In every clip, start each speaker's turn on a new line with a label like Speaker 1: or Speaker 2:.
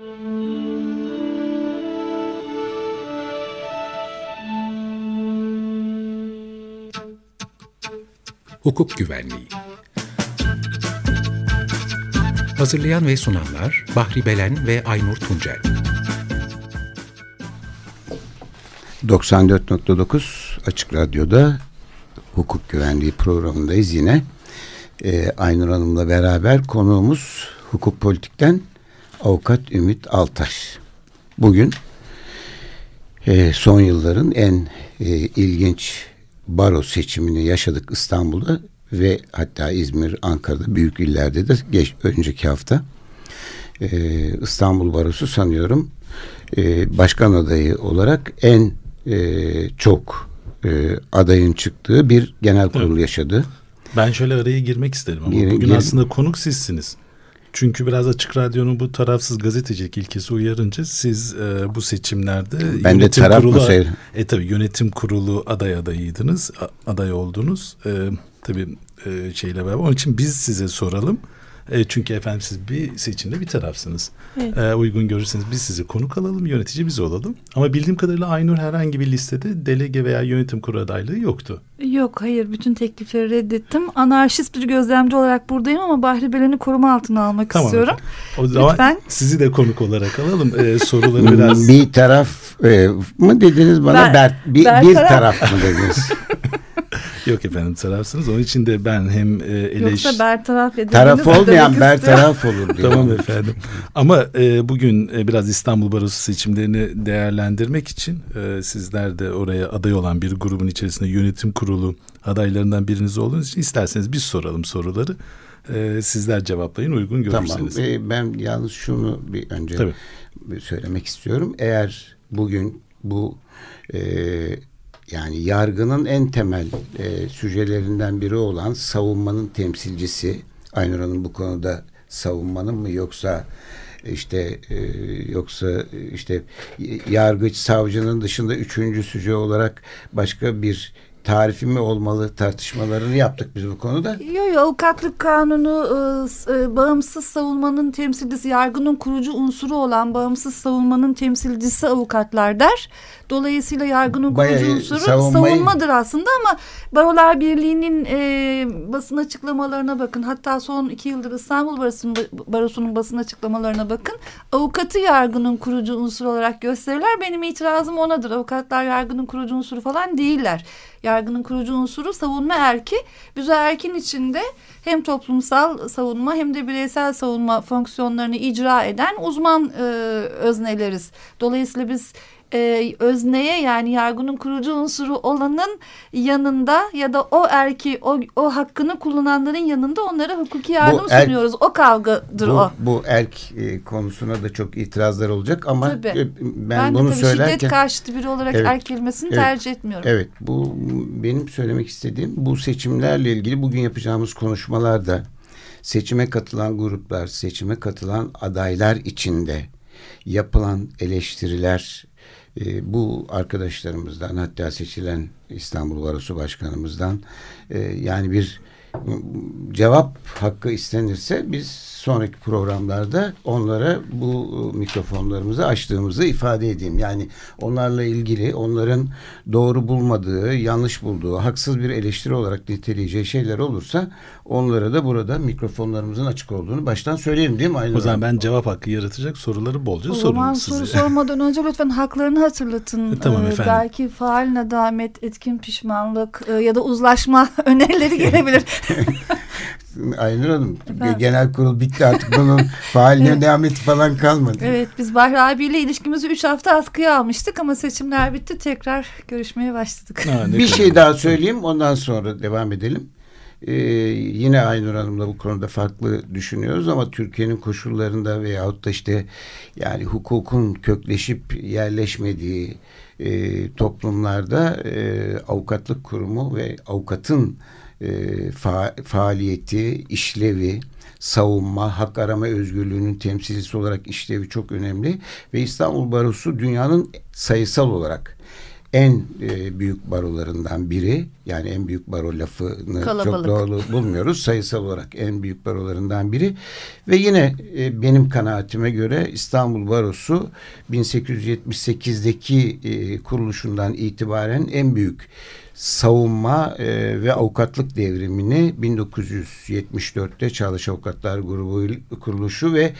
Speaker 1: Hukuk Güvenliği Hazırlayan ve sunanlar Bahri Belen ve Aynur Tuncel
Speaker 2: 94.9 Açık Radyo'da hukuk güvenliği programındayız yine. Ee, Aynur Hanım'la beraber konuğumuz hukuk politikten avukat Ümit Altaş. Bugün e, son yılların en e, ilginç baro seçimini yaşadık İstanbul'da ve hatta İzmir, Ankara'da büyük illerde de geç, önceki hafta e, İstanbul Barosu sanıyorum e, başkan adayı olarak en e, çok e, adayın çıktığı bir genel kurul evet. yaşadı.
Speaker 3: Ben şöyle araya girmek isterim ama gir, bugün gir. aslında konuk sizsiniz. Çünkü biraz açık radyonun bu tarafsız gazetecilik ilkesi uyarınca siz e, bu seçimlerde
Speaker 2: ben de taraf kurulu, mı
Speaker 3: E tabi yönetim kurulu aday adayıydınız, aday oldunuz. E, tabi e, şeyle beraber. Onun için biz size soralım. E, çünkü efendim siz bir seçimde bir tarafsınız. Evet. E, uygun görürseniz biz sizi konuk alalım, yönetici biz olalım. Ama bildiğim kadarıyla Aynur herhangi bir listede delege veya yönetim kurulu adaylığı yoktu.
Speaker 4: Yok hayır bütün teklifleri reddettim. Anarşist bir gözlemci olarak buradayım ama Bahri Belen'i koruma altına almak tamam istiyorum.
Speaker 3: Efendim. O zaman Lütfen. sizi de konuk olarak alalım. Ee, soruları biraz...
Speaker 2: Bir taraf e, mı dediniz bana? Ben, ber, bir, bir taraf. taraf mı dediniz?
Speaker 3: Yok efendim tarafsınız. Onun için de ben hem e, eleş...
Speaker 4: Yoksa bertaraf edildiğiniz
Speaker 2: Taraf olmayan bertaraf olur
Speaker 3: diyor. tamam efendim. Ama e, bugün e, biraz İstanbul Barosu seçimlerini değerlendirmek için e, sizler de oraya aday olan bir grubun içerisinde yönetim kurulu adaylarından biriniz olduğunuz için isterseniz biz soralım soruları. E, sizler cevaplayın uygun görürseniz.
Speaker 2: Tamam. E, ben yalnız şunu bir önce Tabii. söylemek istiyorum. Eğer bugün bu e, yani yargının en temel e, süjelerinden biri olan savunmanın temsilcisi Aynur bu konuda savunmanın mı yoksa işte e, yoksa işte yargıç savcının dışında üçüncü süce olarak başka bir tarifi mi olmalı tartışmalarını yaptık biz bu konuda.
Speaker 4: Yok yok avukatlık kanunu e, e, bağımsız savunmanın temsilcisi yargının kurucu unsuru olan bağımsız savunmanın temsilcisi avukatlar der. Dolayısıyla yargının kurucu unsuru savunmayı... savunmadır aslında ama Barolar Birliği'nin e, basın açıklamalarına bakın. Hatta son iki yıldır İstanbul Barosu'nun, Barosu'nun basın açıklamalarına bakın. Avukatı yargının kurucu unsuru olarak gösterirler. Benim itirazım onadır. Avukatlar yargının kurucu unsuru falan değiller. Yargının kurucu unsuru savunma erki. Biz erkin içinde hem toplumsal savunma hem de bireysel savunma fonksiyonlarını icra eden uzman e, özneleriz. Dolayısıyla biz e, özneye yani yargının kurucu unsuru olanın yanında ya da o erki o, o hakkını kullananların yanında onlara hukuki yardım bu erk, sunuyoruz. O kavgadır
Speaker 2: bu,
Speaker 4: o.
Speaker 2: Bu erk e, konusuna da çok itirazlar olacak ama
Speaker 4: tabii. E, ben, ben bunu söylerken şiddet karşıtı biri olarak evet, erk kelimesini evet, tercih etmiyorum.
Speaker 2: Evet bu benim söylemek istediğim bu seçimlerle ilgili bugün yapacağımız konuşmalarda seçime katılan gruplar, seçime katılan adaylar içinde yapılan eleştiriler e, bu arkadaşlarımızdan hatta seçilen İstanbul Barosu Başkanımızdan e, yani bir cevap hakkı istenirse biz sonraki programlarda onlara bu mikrofonlarımızı açtığımızı ifade edeyim. Yani onlarla ilgili onların doğru bulmadığı, yanlış bulduğu, haksız bir eleştiri olarak niteleyeceği şeyler olursa onlara da burada mikrofonlarımızın açık olduğunu baştan söyleyeyim değil mi? Aynı
Speaker 3: o zaman ben cevap hakkı yaratacak soruları bolca sorayım
Speaker 4: O zaman soru sormadan önce lütfen haklarını hatırlatın.
Speaker 3: E, tamam ee, efendim.
Speaker 4: Belki faal nedamet, etkin pişmanlık e, ya da uzlaşma önerileri gelebilir.
Speaker 2: Aynur Hanım ben... genel kurul bitti artık bunun faaline devam falan kalmadı.
Speaker 4: Evet biz Bahri abiyle ilişkimizi üç hafta askıya almıştık ama seçimler bitti tekrar görüşmeye başladık.
Speaker 2: Ha, bir şey daha söyleyeyim ondan sonra devam edelim. Ee, yine Aynur Hanım'la bu konuda farklı düşünüyoruz ama Türkiye'nin koşullarında veyahut da işte yani hukukun kökleşip yerleşmediği e, toplumlarda e, avukatlık kurumu ve avukatın e, fa faaliyeti, işlevi, savunma, hak arama özgürlüğünün temsilcisi olarak işlevi çok önemli ve İstanbul Barosu dünyanın sayısal olarak en e, büyük barolarından biri. Yani en büyük baro lafını Kalabalık. çok doğru bulmuyoruz. Sayısal olarak en büyük barolarından biri. Ve yine e, benim kanaatime göre İstanbul Barosu 1878'deki e, kuruluşundan itibaren en büyük savunma e, ve avukatlık devrimini 1974'te Çağdaş Avukatlar Grubu kuruluşu ve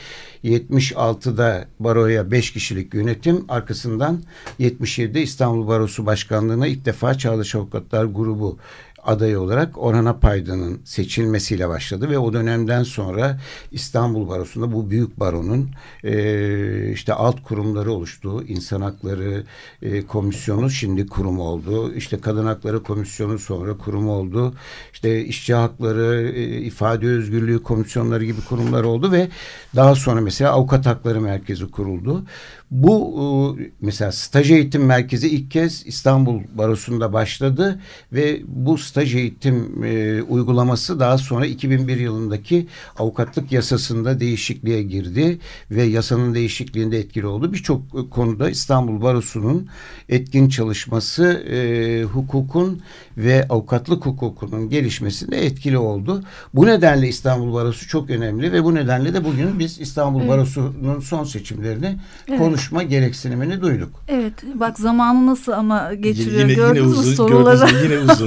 Speaker 2: 76'da baroya 5 kişilik yönetim arkasından 77'de İstanbul Barosu Başkanlığı'na ilk defa Çağdaş Avukatlar Grubu adayı olarak Orhan Apaydın'ın seçilmesiyle başladı ve o dönemden sonra İstanbul Barosu'nda bu büyük baronun e, işte alt kurumları oluştu. İnsan Hakları e, Komisyonu şimdi kurum oldu. İşte Kadın Hakları Komisyonu sonra kurum oldu. İşte işçi hakları, e, ifade özgürlüğü komisyonları gibi kurumlar oldu ve daha sonra mesela Avukat Hakları Merkezi kuruldu. Bu e, mesela staj eğitim merkezi ilk kez İstanbul Barosu'nda başladı ve bu staj eğitim e, uygulaması daha sonra 2001 yılındaki avukatlık yasasında değişikliğe girdi ve yasanın değişikliğinde etkili oldu. Birçok e, konuda İstanbul Barosu'nun etkin çalışması e, hukukun ve avukatlık hukukunun gelişmesinde etkili oldu. Bu nedenle İstanbul Barosu çok önemli ve bu nedenle de bugün biz İstanbul evet. Barosu'nun son seçimlerini evet. konuşma gereksinimini duyduk.
Speaker 4: Evet bak zamanı nasıl ama geçiriyor yine, gördünüz yine uzun, soruları
Speaker 3: yine uzun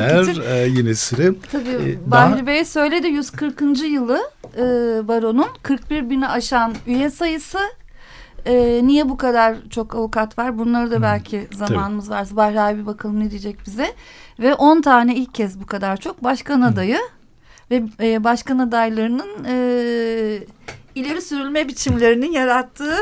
Speaker 3: için. E, yine süre.
Speaker 4: Tabii ee, Bahri daha... Bey söyledi 140. yılı e, baronun 41 bini aşan üye sayısı e, niye bu kadar çok avukat var? Bunları da belki zamanımız Tabii. varsa Bahri abi bakalım ne diyecek bize. Ve 10 tane ilk kez bu kadar çok başkan adayı ve e, başkan adaylarının e, ileri sürülme biçimlerinin yarattığı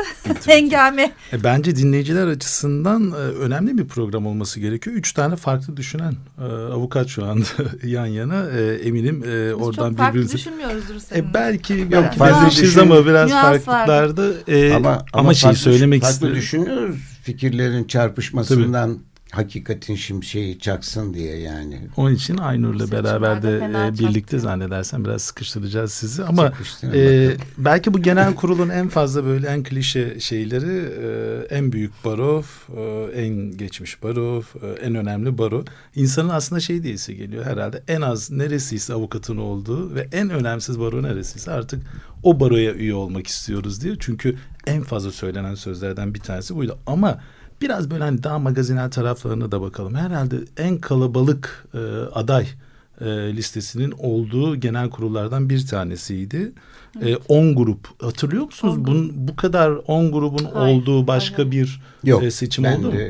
Speaker 4: hengame.
Speaker 3: E, bence dinleyiciler açısından e, önemli bir program olması gerekiyor. Üç tane farklı düşünen e, avukat şu anda yan yana. E, eminim e,
Speaker 4: Biz
Speaker 3: oradan
Speaker 4: çok farklı birbirimizi... düşünmüyoruzdur seninle.
Speaker 3: E, belki belki benzeşiriz ama biraz farklılıklardı. E, ama, ama, ama şeyi söylemek
Speaker 2: farklı istedim. düşünüyoruz. Fikirlerin çarpışmasından Tabii hakikatin şimşeği çaksın diye yani.
Speaker 3: Onun için Aynur'la beraber de e, birlikte zannedersem biraz sıkıştıracağız sizi ama e, belki bu genel kurulun en fazla böyle en klişe şeyleri e, en büyük baro, e, en geçmiş baro, e, en önemli baro. İnsanın aslında şey diyesi geliyor herhalde en az neresiyse avukatın olduğu ve en önemsiz baro neresiyse artık o baroya üye olmak istiyoruz diye. Çünkü en fazla söylenen sözlerden bir tanesi buydu ama Biraz böyle hani daha magazinel taraflarına da bakalım. Herhalde en kalabalık e, aday e, listesinin olduğu genel kurullardan bir tanesiydi. 10 evet. e, grup hatırlıyor musunuz? Bunun, bu kadar 10 grubun Hayır, olduğu başka aynen. bir Yok, e, seçim ben oldu
Speaker 2: de,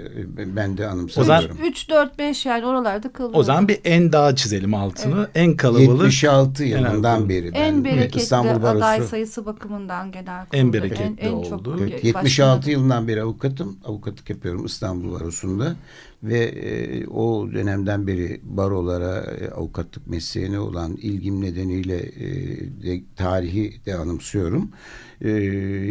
Speaker 2: mu? Ben de anımsamıyorum.
Speaker 4: 3 4 5 yani oralarda kalıyor.
Speaker 3: O zaman bir en daha çizelim altını. Evet. En kalabalık
Speaker 2: 76 yılından beri ben
Speaker 4: en bereketli İstanbul Barosu, aday sayısı bakımından genel kurulda
Speaker 3: en bereketli en, en oldu. Çok,
Speaker 2: evet, 76 başına. yılından beri avukatım. Avukatlık yapıyorum İstanbul Barosu'nda ve e, o dönemden beri barolara, e, avukatlık mesleğine olan ilgim nedeniyle e, de, tarihi de anımsıyorum. E,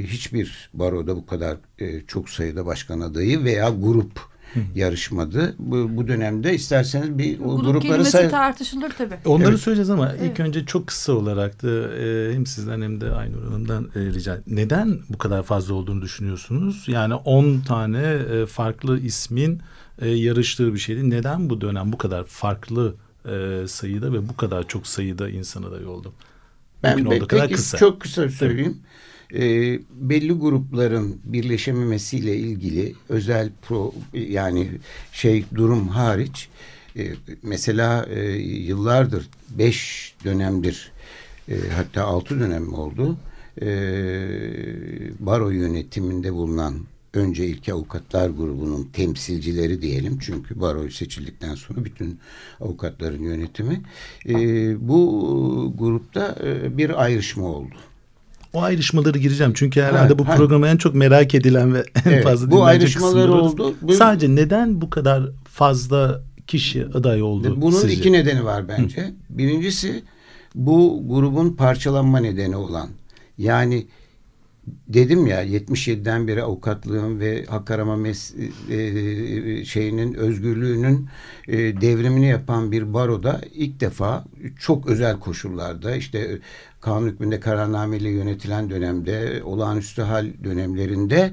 Speaker 2: hiçbir baroda bu kadar e, çok sayıda başkan adayı veya grup yarışmadı. Bu, bu dönemde isterseniz bir
Speaker 4: o Grup grupları say tartışılır tabii.
Speaker 3: Onları evet. söyleyeceğiz ama evet. ilk önce çok kısa olarak da e, hem sizden hem de Aynur Hanım'dan e, rica Neden bu kadar fazla olduğunu düşünüyorsunuz? Yani 10 tane e, farklı ismin e, yarıştığı bir şeydi. Neden bu dönem bu kadar farklı e, sayıda ve bu kadar çok sayıda insana da oldu?
Speaker 2: Ben Mümkün olduğu kadar kısa. Çok kısa söyleyeyim. E, belli grupların birleşememesiyle ilgili özel pro yani şey durum hariç e, mesela e, yıllardır beş dönemdir e, hatta altı dönem oldu e, baro yönetiminde bulunan önce ilk avukatlar grubunun temsilcileri diyelim çünkü baro seçildikten sonra bütün avukatların yönetimi e, bu grupta e, bir ayrışma oldu.
Speaker 3: O ayrışmaları gireceğim çünkü herhalde ha, bu ha. programı en çok merak edilen ve en evet, fazla
Speaker 2: bu ayrışmalar oldu.
Speaker 3: Bu, Sadece neden bu kadar fazla kişi aday oldu?
Speaker 2: Bunun
Speaker 3: sizce?
Speaker 2: iki nedeni var bence. Hı. Birincisi bu grubun parçalanma nedeni olan yani dedim ya 77'den beri avukatlığın ve hak arama e, e, şeyinin özgürlüğünün e, devrimini yapan bir baroda ilk defa çok özel koşullarda işte kanun hükmünde kararnameyle yönetilen dönemde olağanüstü hal dönemlerinde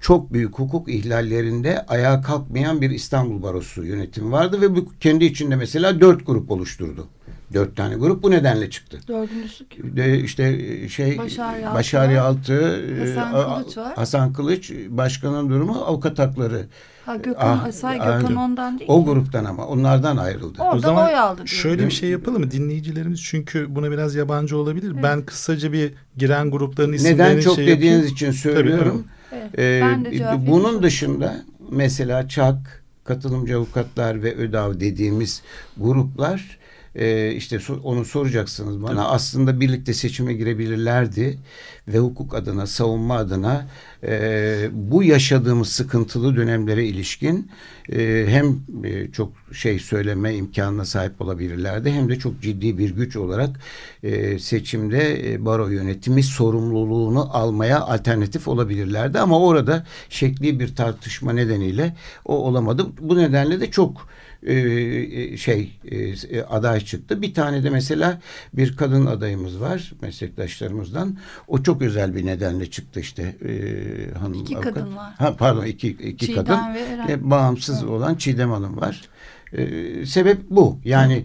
Speaker 2: çok büyük hukuk ihlallerinde ayağa kalkmayan bir İstanbul Barosu yönetimi vardı ve bu kendi içinde mesela dört grup oluşturdu. Dört tane grup bu nedenle çıktı.
Speaker 4: Dördüncüsü kim?
Speaker 2: De işte şey
Speaker 4: Başar
Speaker 2: Başar Yaltı,
Speaker 4: Hasan
Speaker 2: e,
Speaker 4: Kılıç var.
Speaker 2: Hasan Kılıç başkanın durumu avukat hakları.
Speaker 4: Ha Gökhan
Speaker 2: Ah,
Speaker 4: Asay Gökhan ondan değil.
Speaker 2: O gruptan ama onlardan ayrıldı.
Speaker 4: Orada
Speaker 3: o zaman
Speaker 4: oy aldı. diyor.
Speaker 3: şöyle bir şey yapalım mı? Dinleyicilerimiz çünkü buna biraz yabancı olabilir.
Speaker 4: Evet.
Speaker 3: Ben kısaca bir giren grupların isimlerini
Speaker 2: Neden çok
Speaker 3: şey
Speaker 2: dediğiniz
Speaker 3: yapayım.
Speaker 2: için söylüyorum.
Speaker 4: Evet,
Speaker 2: Ee,
Speaker 4: ben de
Speaker 2: bunun dışında mesela ÇAK, katılımcı avukatlar ve ÖDAV dediğimiz gruplar e, işte so- onu soracaksınız bana. Aslında birlikte seçime girebilirlerdi ve hukuk adına, savunma adına e, bu yaşadığımız sıkıntılı dönemlere ilişkin e, hem e, çok şey söyleme imkanına sahip olabilirlerdi hem de çok ciddi bir güç olarak e, seçimde e, baro yönetimi sorumluluğunu almaya alternatif olabilirlerdi ama orada şekli bir tartışma nedeniyle o olamadı. Bu nedenle de çok e, şey e, aday çıktı. Bir tane de mesela bir kadın adayımız var meslektaşlarımızdan. O çok özel bir nedenle çıktı işte. E, hanım
Speaker 4: İki
Speaker 2: avukat.
Speaker 4: kadın var.
Speaker 2: Ha, pardon iki, iki
Speaker 4: Çiğdem
Speaker 2: kadın.
Speaker 4: ve Eren.
Speaker 2: E, bağımsız olan Çiğdem Hanım var. E, sebep bu. Yani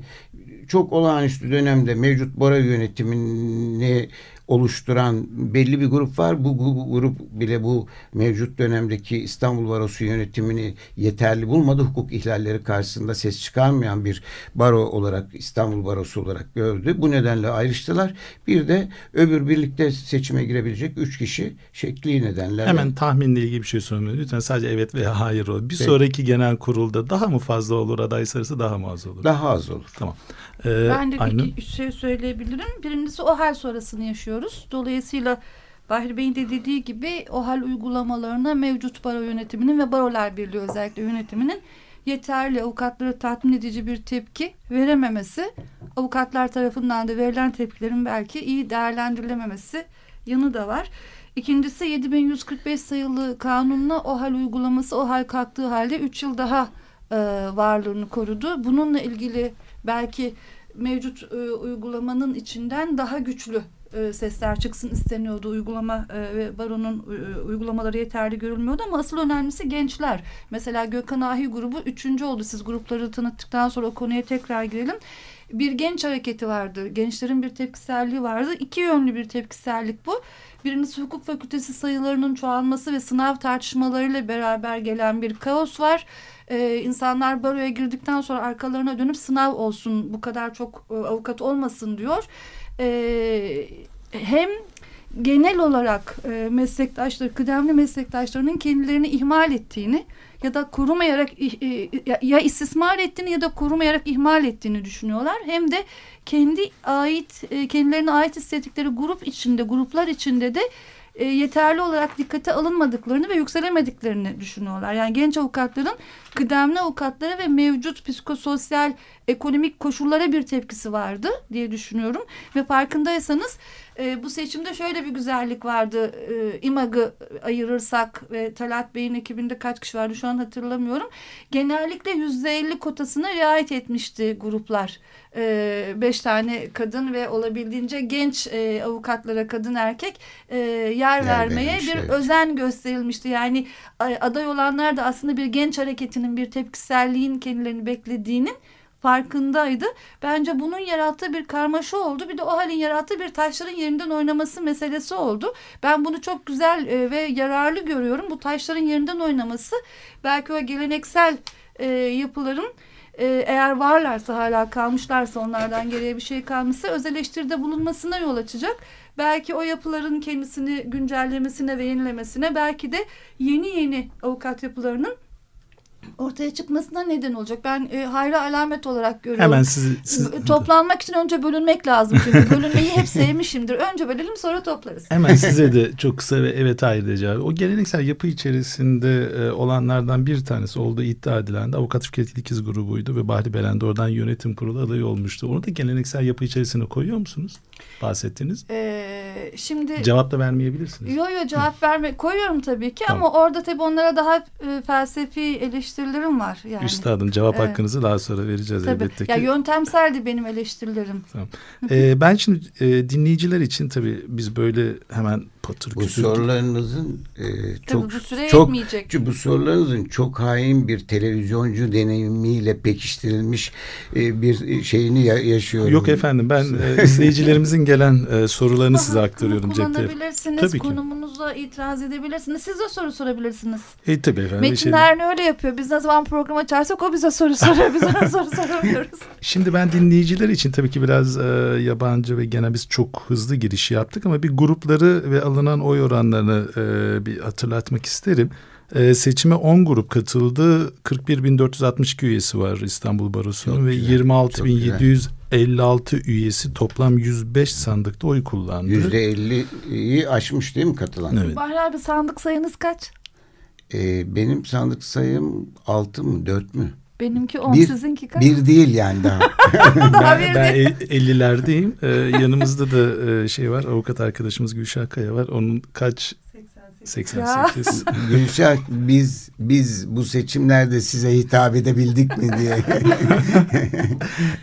Speaker 2: çok olağanüstü dönemde mevcut bora yönetimini oluşturan belli bir grup var. Bu, bu, bu grup bile bu mevcut dönemdeki İstanbul Barosu yönetimini yeterli bulmadı. Hukuk ihlalleri karşısında ses çıkarmayan bir baro olarak İstanbul Barosu olarak gördü. Bu nedenle ayrıştılar. Bir de öbür birlikte seçime girebilecek üç kişi şekli nedenlerle.
Speaker 3: Hemen tahminle ilgili bir şey sormuyorum. Lütfen sadece evet veya hayır olur. Bir
Speaker 2: Peki.
Speaker 3: sonraki genel kurulda daha mı fazla olur aday sayısı daha mı az olur?
Speaker 2: daha az olur.
Speaker 3: Tamam. Ee,
Speaker 4: Ben de
Speaker 3: Aynur?
Speaker 4: iki üç şey söyleyebilirim. Birincisi o hal sonrasını yaşıyoruz. Dolayısıyla Bahri Bey'in de dediği gibi o hal uygulamalarına mevcut baro yönetiminin ve barolar birliği özellikle yönetiminin yeterli avukatları tatmin edici bir tepki verememesi, avukatlar tarafından da verilen tepkilerin belki iyi değerlendirilememesi yanı da var. İkincisi 7145 sayılı kanunla o hal uygulaması o hal kalktığı halde 3 yıl daha e, varlığını korudu. Bununla ilgili belki mevcut e, uygulamanın içinden daha güçlü e, sesler çıksın isteniyordu. Uygulama e, ve baronun e, uygulamaları yeterli görülmüyordu ama asıl önemlisi gençler. Mesela Gökhan Ahi grubu üçüncü oldu. Siz grupları tanıttıktan sonra o konuya tekrar girelim. Bir genç hareketi vardı. Gençlerin bir tepkiselliği vardı. İki yönlü bir tepkisellik bu. Birincisi hukuk fakültesi sayılarının çoğalması ve sınav tartışmalarıyla beraber gelen bir kaos var. Ee, insanlar baroya girdikten sonra arkalarına dönüp sınav olsun bu kadar çok e, avukat olmasın diyor. Ee, hem genel olarak e, meslektaşları, kıdemli meslektaşlarının kendilerini ihmal ettiğini ya da korumayarak e, ya istismar ettiğini ya da korumayarak ihmal ettiğini düşünüyorlar. Hem de kendi ait e, kendilerine ait hissettikleri grup içinde, gruplar içinde de e, yeterli olarak dikkate alınmadıklarını ve yükselemediklerini düşünüyorlar. Yani genç avukatların kıdemli avukatlara ve mevcut psikososyal ekonomik koşullara bir tepkisi vardı diye düşünüyorum. Ve farkındaysanız e, bu seçimde şöyle bir güzellik vardı. E, İMAG'ı ayırırsak ve Talat Bey'in ekibinde kaç kişi vardı şu an hatırlamıyorum. Genellikle yüzde elli kotasına riayet etmişti gruplar. E, beş tane kadın ve olabildiğince genç e, avukatlara kadın erkek e, yer, vermeye
Speaker 2: verilmiş,
Speaker 4: bir
Speaker 2: evet.
Speaker 4: özen gösterilmişti. Yani a- aday olanlar da aslında bir genç hareketinin bir tepkiselliğin kendilerini beklediğinin farkındaydı. Bence bunun yarattığı bir karmaşa oldu. Bir de o halin yarattığı bir taşların yerinden oynaması meselesi oldu. Ben bunu çok güzel e, ve yararlı görüyorum. Bu taşların yerinden oynaması belki o geleneksel e, yapıların e, eğer varlarsa hala kalmışlarsa onlardan geriye bir şey kalmışsa öz bulunmasına yol açacak. Belki o yapıların kendisini güncellemesine ve yenilemesine belki de yeni yeni avukat yapılarının ortaya çıkmasına neden olacak. Ben e, hayra alamet olarak görüyorum.
Speaker 3: Hemen sizi, siz...
Speaker 4: Toplanmak için önce bölünmek lazım çünkü. Bölünmeyi hep sevmişimdir. Önce bölelim sonra toplarız.
Speaker 3: Hemen size de çok kısa ve evet hayır diyeceğim. O geleneksel yapı içerisinde e, olanlardan bir tanesi olduğu iddia edilen de Avukat Fikret İlkiz grubuydu ve Bahri Belen de oradan yönetim kurulu adayı olmuştu. Onu da geleneksel yapı içerisine koyuyor musunuz? Bahsettiniz.
Speaker 4: Ee, şimdi
Speaker 3: cevap da vermeyebilirsiniz.
Speaker 4: Yok yok cevap verme koyuyorum tabii ki tamam. ama orada tabii onlara daha e, felsefi eleştirilerim var yani.
Speaker 3: Üstadım cevap evet. hakkınızı daha sonra vereceğiz tabii. elbette ki.
Speaker 4: Ya yöntemseldi benim eleştirilerim.
Speaker 3: Tamam. ee, ben şimdi e, dinleyiciler için tabii biz böyle hemen patır
Speaker 2: Bu sorularınızın e, çok
Speaker 4: bu süre
Speaker 2: çok bu sorularınızın çok hain bir televizyoncu deneyimiyle pekiştirilmiş e, bir şeyini ya, yaşıyorum.
Speaker 3: Yok efendim ben e, izleyicilerimizin gelen e, sorularını size aktarıyorum
Speaker 4: cepte. Kullanabilirsiniz. Tabii konumunuza itiraz edebilirsiniz. Siz de soru sorabilirsiniz.
Speaker 3: E tabii efendim.
Speaker 4: Metin şey... öyle yapıyor. Biz ne zaman program açarsak o bize soru soruyor. Biz ona soru soramıyoruz.
Speaker 3: Şimdi ben dinleyiciler için tabii ki biraz e, yabancı ve gene biz çok hızlı giriş yaptık ama bir grupları ve alınan oy oranlarını e, bir hatırlatmak isterim. E, seçime 10 grup katıldı. 41.462 üyesi var İstanbul Barosu'nun ve 26.756 üyesi toplam 105 sandıkta oy kullandı.
Speaker 2: %50'yi aşmış değil mi katılan?
Speaker 4: Evet. Bahri abi sandık sayınız kaç?
Speaker 2: E, benim sandık sayım 6 mı 4 mü?
Speaker 4: Benimki 10 sizinki kaç?
Speaker 2: Bir değil yani daha.
Speaker 3: daha ben, ben 50'lerdeyim. Ee, yanımızda da e, şey var avukat arkadaşımız Gülşah Kaya var. Onun kaç 88.
Speaker 2: Gülşah biz biz bu seçimlerde size hitap edebildik mi diye.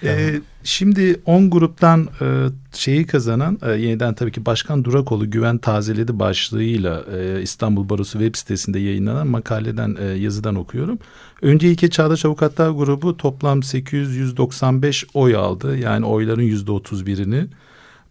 Speaker 3: ee, şimdi 10 gruptan e, şeyi kazanan e, yeniden tabii ki Başkan Durakoğlu güven tazeledi başlığıyla e, İstanbul Barosu web sitesinde yayınlanan makaleden e, yazıdan okuyorum. Önce ilke Çağdaş Avukatlar Grubu toplam 895 oy aldı. Yani oyların %31'ini.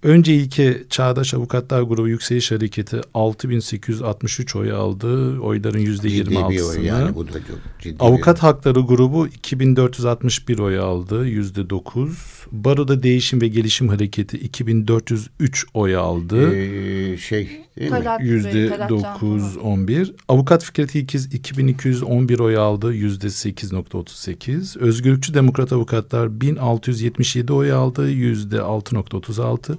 Speaker 3: Önce ilke Çağdaş Avukatlar Grubu Yükseliş Hareketi 6863 oy aldı. Oyların %26'sını. Yani, bu da çok ciddi Avukat Hakları Grubu 2461 oy aldı. %9. Baroda Değişim ve Gelişim Hareketi 2403 oy aldı.
Speaker 2: Ee, şey değil
Speaker 3: mi? Yüzde dokuz on bir. Avukat Fikret İkiz 2211 oy aldı. Yüzde sekiz nokta otuz sekiz. Özgürlükçü Demokrat Avukatlar 1677 oy aldı. Yüzde altı nokta otuz altı.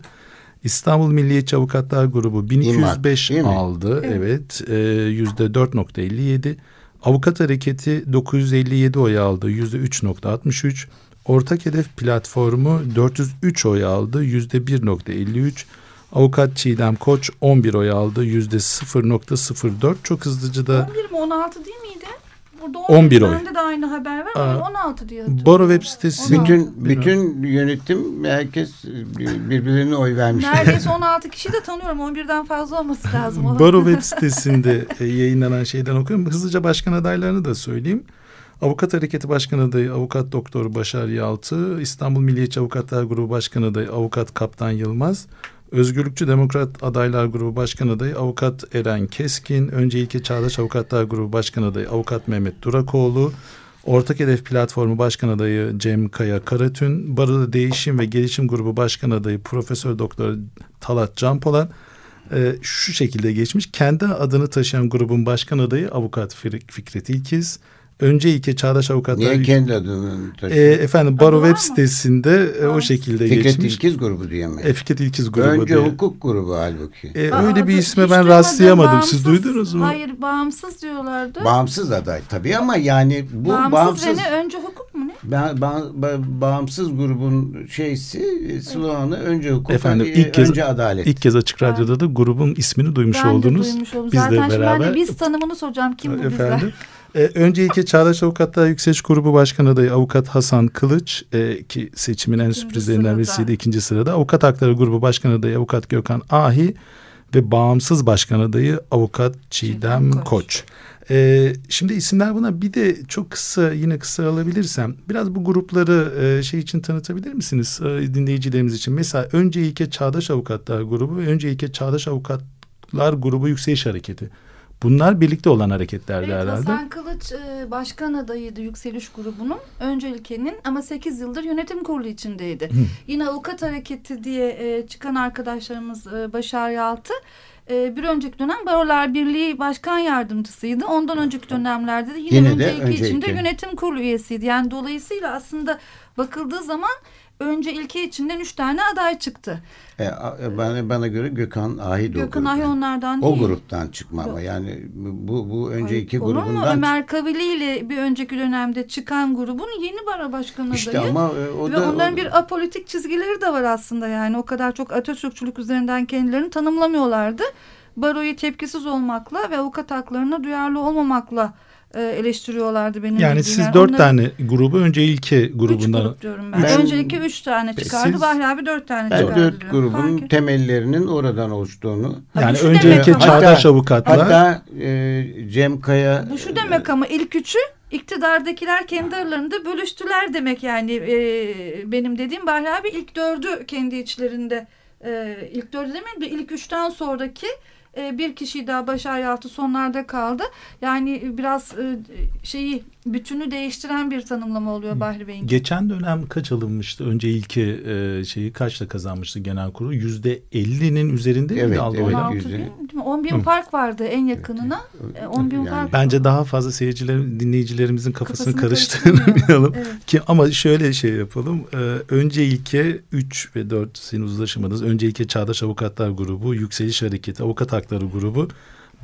Speaker 3: İstanbul Milliyetçi Avukatlar Grubu 1205 İmar, aldı. Evet. E, yüzde 4.57. Avukat Hareketi 957 oy aldı. Yüzde 3.63. Ortak Hedef Platformu 403 oy aldı. Yüzde 1.53. Avukat Çiğdem Koç 11 oy aldı. Yüzde 0.04. Çok hızlıca da...
Speaker 4: 11 mi 16 değil miydi? Burada 11 oy. Bende de aynı haber var ama 16 diyor.
Speaker 3: Baro web sitesi.
Speaker 2: 16. Bütün bütün yönetim herkes birbirlerine oy vermiş.
Speaker 4: Neredeyse 16 kişi de tanıyorum. 11'den fazla olması lazım.
Speaker 3: Baro web sitesinde e, yayınlanan şeyden okuyorum. Hızlıca başkan adaylarını da söyleyeyim. Avukat Hareketi Başkan Adayı Avukat Doktor Başar Yaltı, İstanbul Milliyetçi Avukatlar Grubu Başkan Adayı Avukat Kaptan Yılmaz, Özgürlükçü Demokrat Adaylar Grubu Başkan Adayı Avukat Eren Keskin, Önce İlke Çağdaş Avukatlar Grubu Başkan Adayı Avukat Mehmet Durakoğlu, Ortak Hedef Platformu Başkan Adayı Cem Kaya Karatün, Barılı Değişim ve Gelişim Grubu Başkan Adayı Profesör Doktor Talat Canpolat e, şu şekilde geçmiş. Kendi adını taşıyan grubun başkan adayı Avukat Fikret İlkiz, Önce ilke Çağdaş Avukatlar...
Speaker 2: Niye kendi adını
Speaker 3: taşıyor? E, efendim Baro web sitesinde e, o şekilde
Speaker 2: Fikret
Speaker 3: geçmiş.
Speaker 2: Fikret İlkiz grubu diye mi?
Speaker 3: E, Fikret İlkiz grubu
Speaker 2: Önce
Speaker 3: diye.
Speaker 2: hukuk grubu halbuki.
Speaker 3: E, Aa, öyle bir isme ben rastlayamadım. Bağımsız, Siz duydunuz mu?
Speaker 4: Hayır bağımsız diyorlardı.
Speaker 2: Bağımsız aday tabii ama yani bu bağımsız... Bağımsız
Speaker 4: ve ne? Önce hukuk mu ne?
Speaker 2: Ba ba ba bağımsız grubun şeysi sloganı önce hukuk,
Speaker 3: Efendim,
Speaker 2: ilk kez, önce adalet.
Speaker 3: İlk kez Açık Radyo'da da grubun ismini duymuş
Speaker 4: ben
Speaker 3: oldunuz.
Speaker 4: Ben de duymuş oldum. Biz Zaten de beraber. Ben de biz tanımını soracağım. Kim bu Efendim? bizler?
Speaker 3: Ee, önce iki Çağdaş Avukatlar Yükseliş Grubu Başkan Adayı Avukat Hasan Kılıç e, ki seçimin en sürprizlerinden birisiydi ikinci sırada. Avukat Hakları Grubu Başkan Adayı Avukat Gökhan Ahi ve Bağımsız Başkan Adayı Avukat Çiğdem, Koç. Koç. Ee, şimdi isimler buna bir de çok kısa yine kısa alabilirsem biraz bu grupları e, şey için tanıtabilir misiniz e, dinleyicilerimiz için? Mesela önce ilke Çağdaş Avukatlar Grubu ve önce ilke Çağdaş Avukatlar Grubu Yükseliş Hareketi. Bunlar birlikte olan hareketlerdi evet, herhalde.
Speaker 4: Hasan Kılıç e, başkan adayıydı Yükseliş grubunun. Önce ülkenin ama 8 yıldır yönetim kurulu içindeydi. Hı. Yine avukat hareketi diye e, çıkan arkadaşlarımız e, Başar Yaltı bir önceki dönem Barolar Birliği Başkan Yardımcısıydı. Ondan önceki dönemlerde de yine,
Speaker 2: Yine de
Speaker 4: önce iki
Speaker 2: önceki.
Speaker 4: içinde yönetim kurulu üyesiydi. Yani dolayısıyla aslında bakıldığı zaman önce ilke içinden üç tane aday çıktı.
Speaker 2: E, a- e, bana, bana göre Gökhan Ahit o
Speaker 4: Gökhan. Ahi onlardan
Speaker 2: O
Speaker 4: değil.
Speaker 2: gruptan çıkma ama yani bu bu önce
Speaker 4: Ay,
Speaker 2: iki
Speaker 4: olur mu?
Speaker 2: grubundan
Speaker 4: Ömer Kavili ile bir önceki dönemde çıkan grubun yeni bara başkanı
Speaker 2: işte
Speaker 4: adayı.
Speaker 2: ama e, o
Speaker 4: Ve
Speaker 2: da
Speaker 4: onların
Speaker 2: o-
Speaker 4: bir apolitik çizgileri de var aslında yani o kadar çok Atatürkçülük üzerinden kendilerini tanımlamıyorlardı. Baroyu tepkisiz olmakla ve avukat haklarına duyarlı olmamakla eleştiriyorlardı benim
Speaker 3: Yani siz dört
Speaker 4: onların-
Speaker 3: tane grubu önce ilke
Speaker 4: Üç
Speaker 3: grubundan
Speaker 4: grup diyorum ben.
Speaker 2: Ben-
Speaker 4: Öncelikle üç tane çıkardı.
Speaker 3: siz-
Speaker 4: Bahri abi dört tane
Speaker 2: ben
Speaker 4: çıkardı.
Speaker 2: dört
Speaker 4: diyor.
Speaker 2: grubun
Speaker 4: Fark
Speaker 2: temellerinin oradan oluştuğunu
Speaker 3: yani
Speaker 4: şu
Speaker 3: önce
Speaker 4: demek
Speaker 3: çağdaş
Speaker 2: Hatta-
Speaker 3: avukatlar
Speaker 2: hatta e, Cem Kaya
Speaker 4: Bu şu demek ama ilk üçü iktidardakiler kendi aralarında bölüştüler demek yani e, benim dediğim Bahri abi ilk dördü kendi içlerinde e, ilk dördü demeyeyim de ilk üçten sonraki e, bir kişi daha baş hayatı sonlarda kaldı. Yani biraz e, şeyi bütünü değiştiren bir tanımlama oluyor Bahri Bey'in.
Speaker 3: Geçen dönem kaç alınmıştı? Önce ilki e, şeyi kaçla kazanmıştı genel kurulu? Yüzde ellinin üzerinde
Speaker 2: Evet,
Speaker 3: miydi aldı
Speaker 2: evet.
Speaker 3: oylar?
Speaker 4: 16 bin,
Speaker 2: yüzde-
Speaker 4: değil mi? 10 bin fark vardı en yakınına. E, 10 bin
Speaker 2: Yani
Speaker 4: fark.
Speaker 3: Bence daha fazla seyircilerin, dinleyicilerimizin kafasını,
Speaker 4: Kafasını
Speaker 3: karıştırmayalım.
Speaker 4: Evet.
Speaker 3: Ki ama şöyle şey yapalım. Ee, önce ilke 3 ve 4 sizin uzlaşamadınız. Önce ilke Çağdaş Avukatlar Grubu, Yükseliş Hareketi, Avukat Hakları Grubu,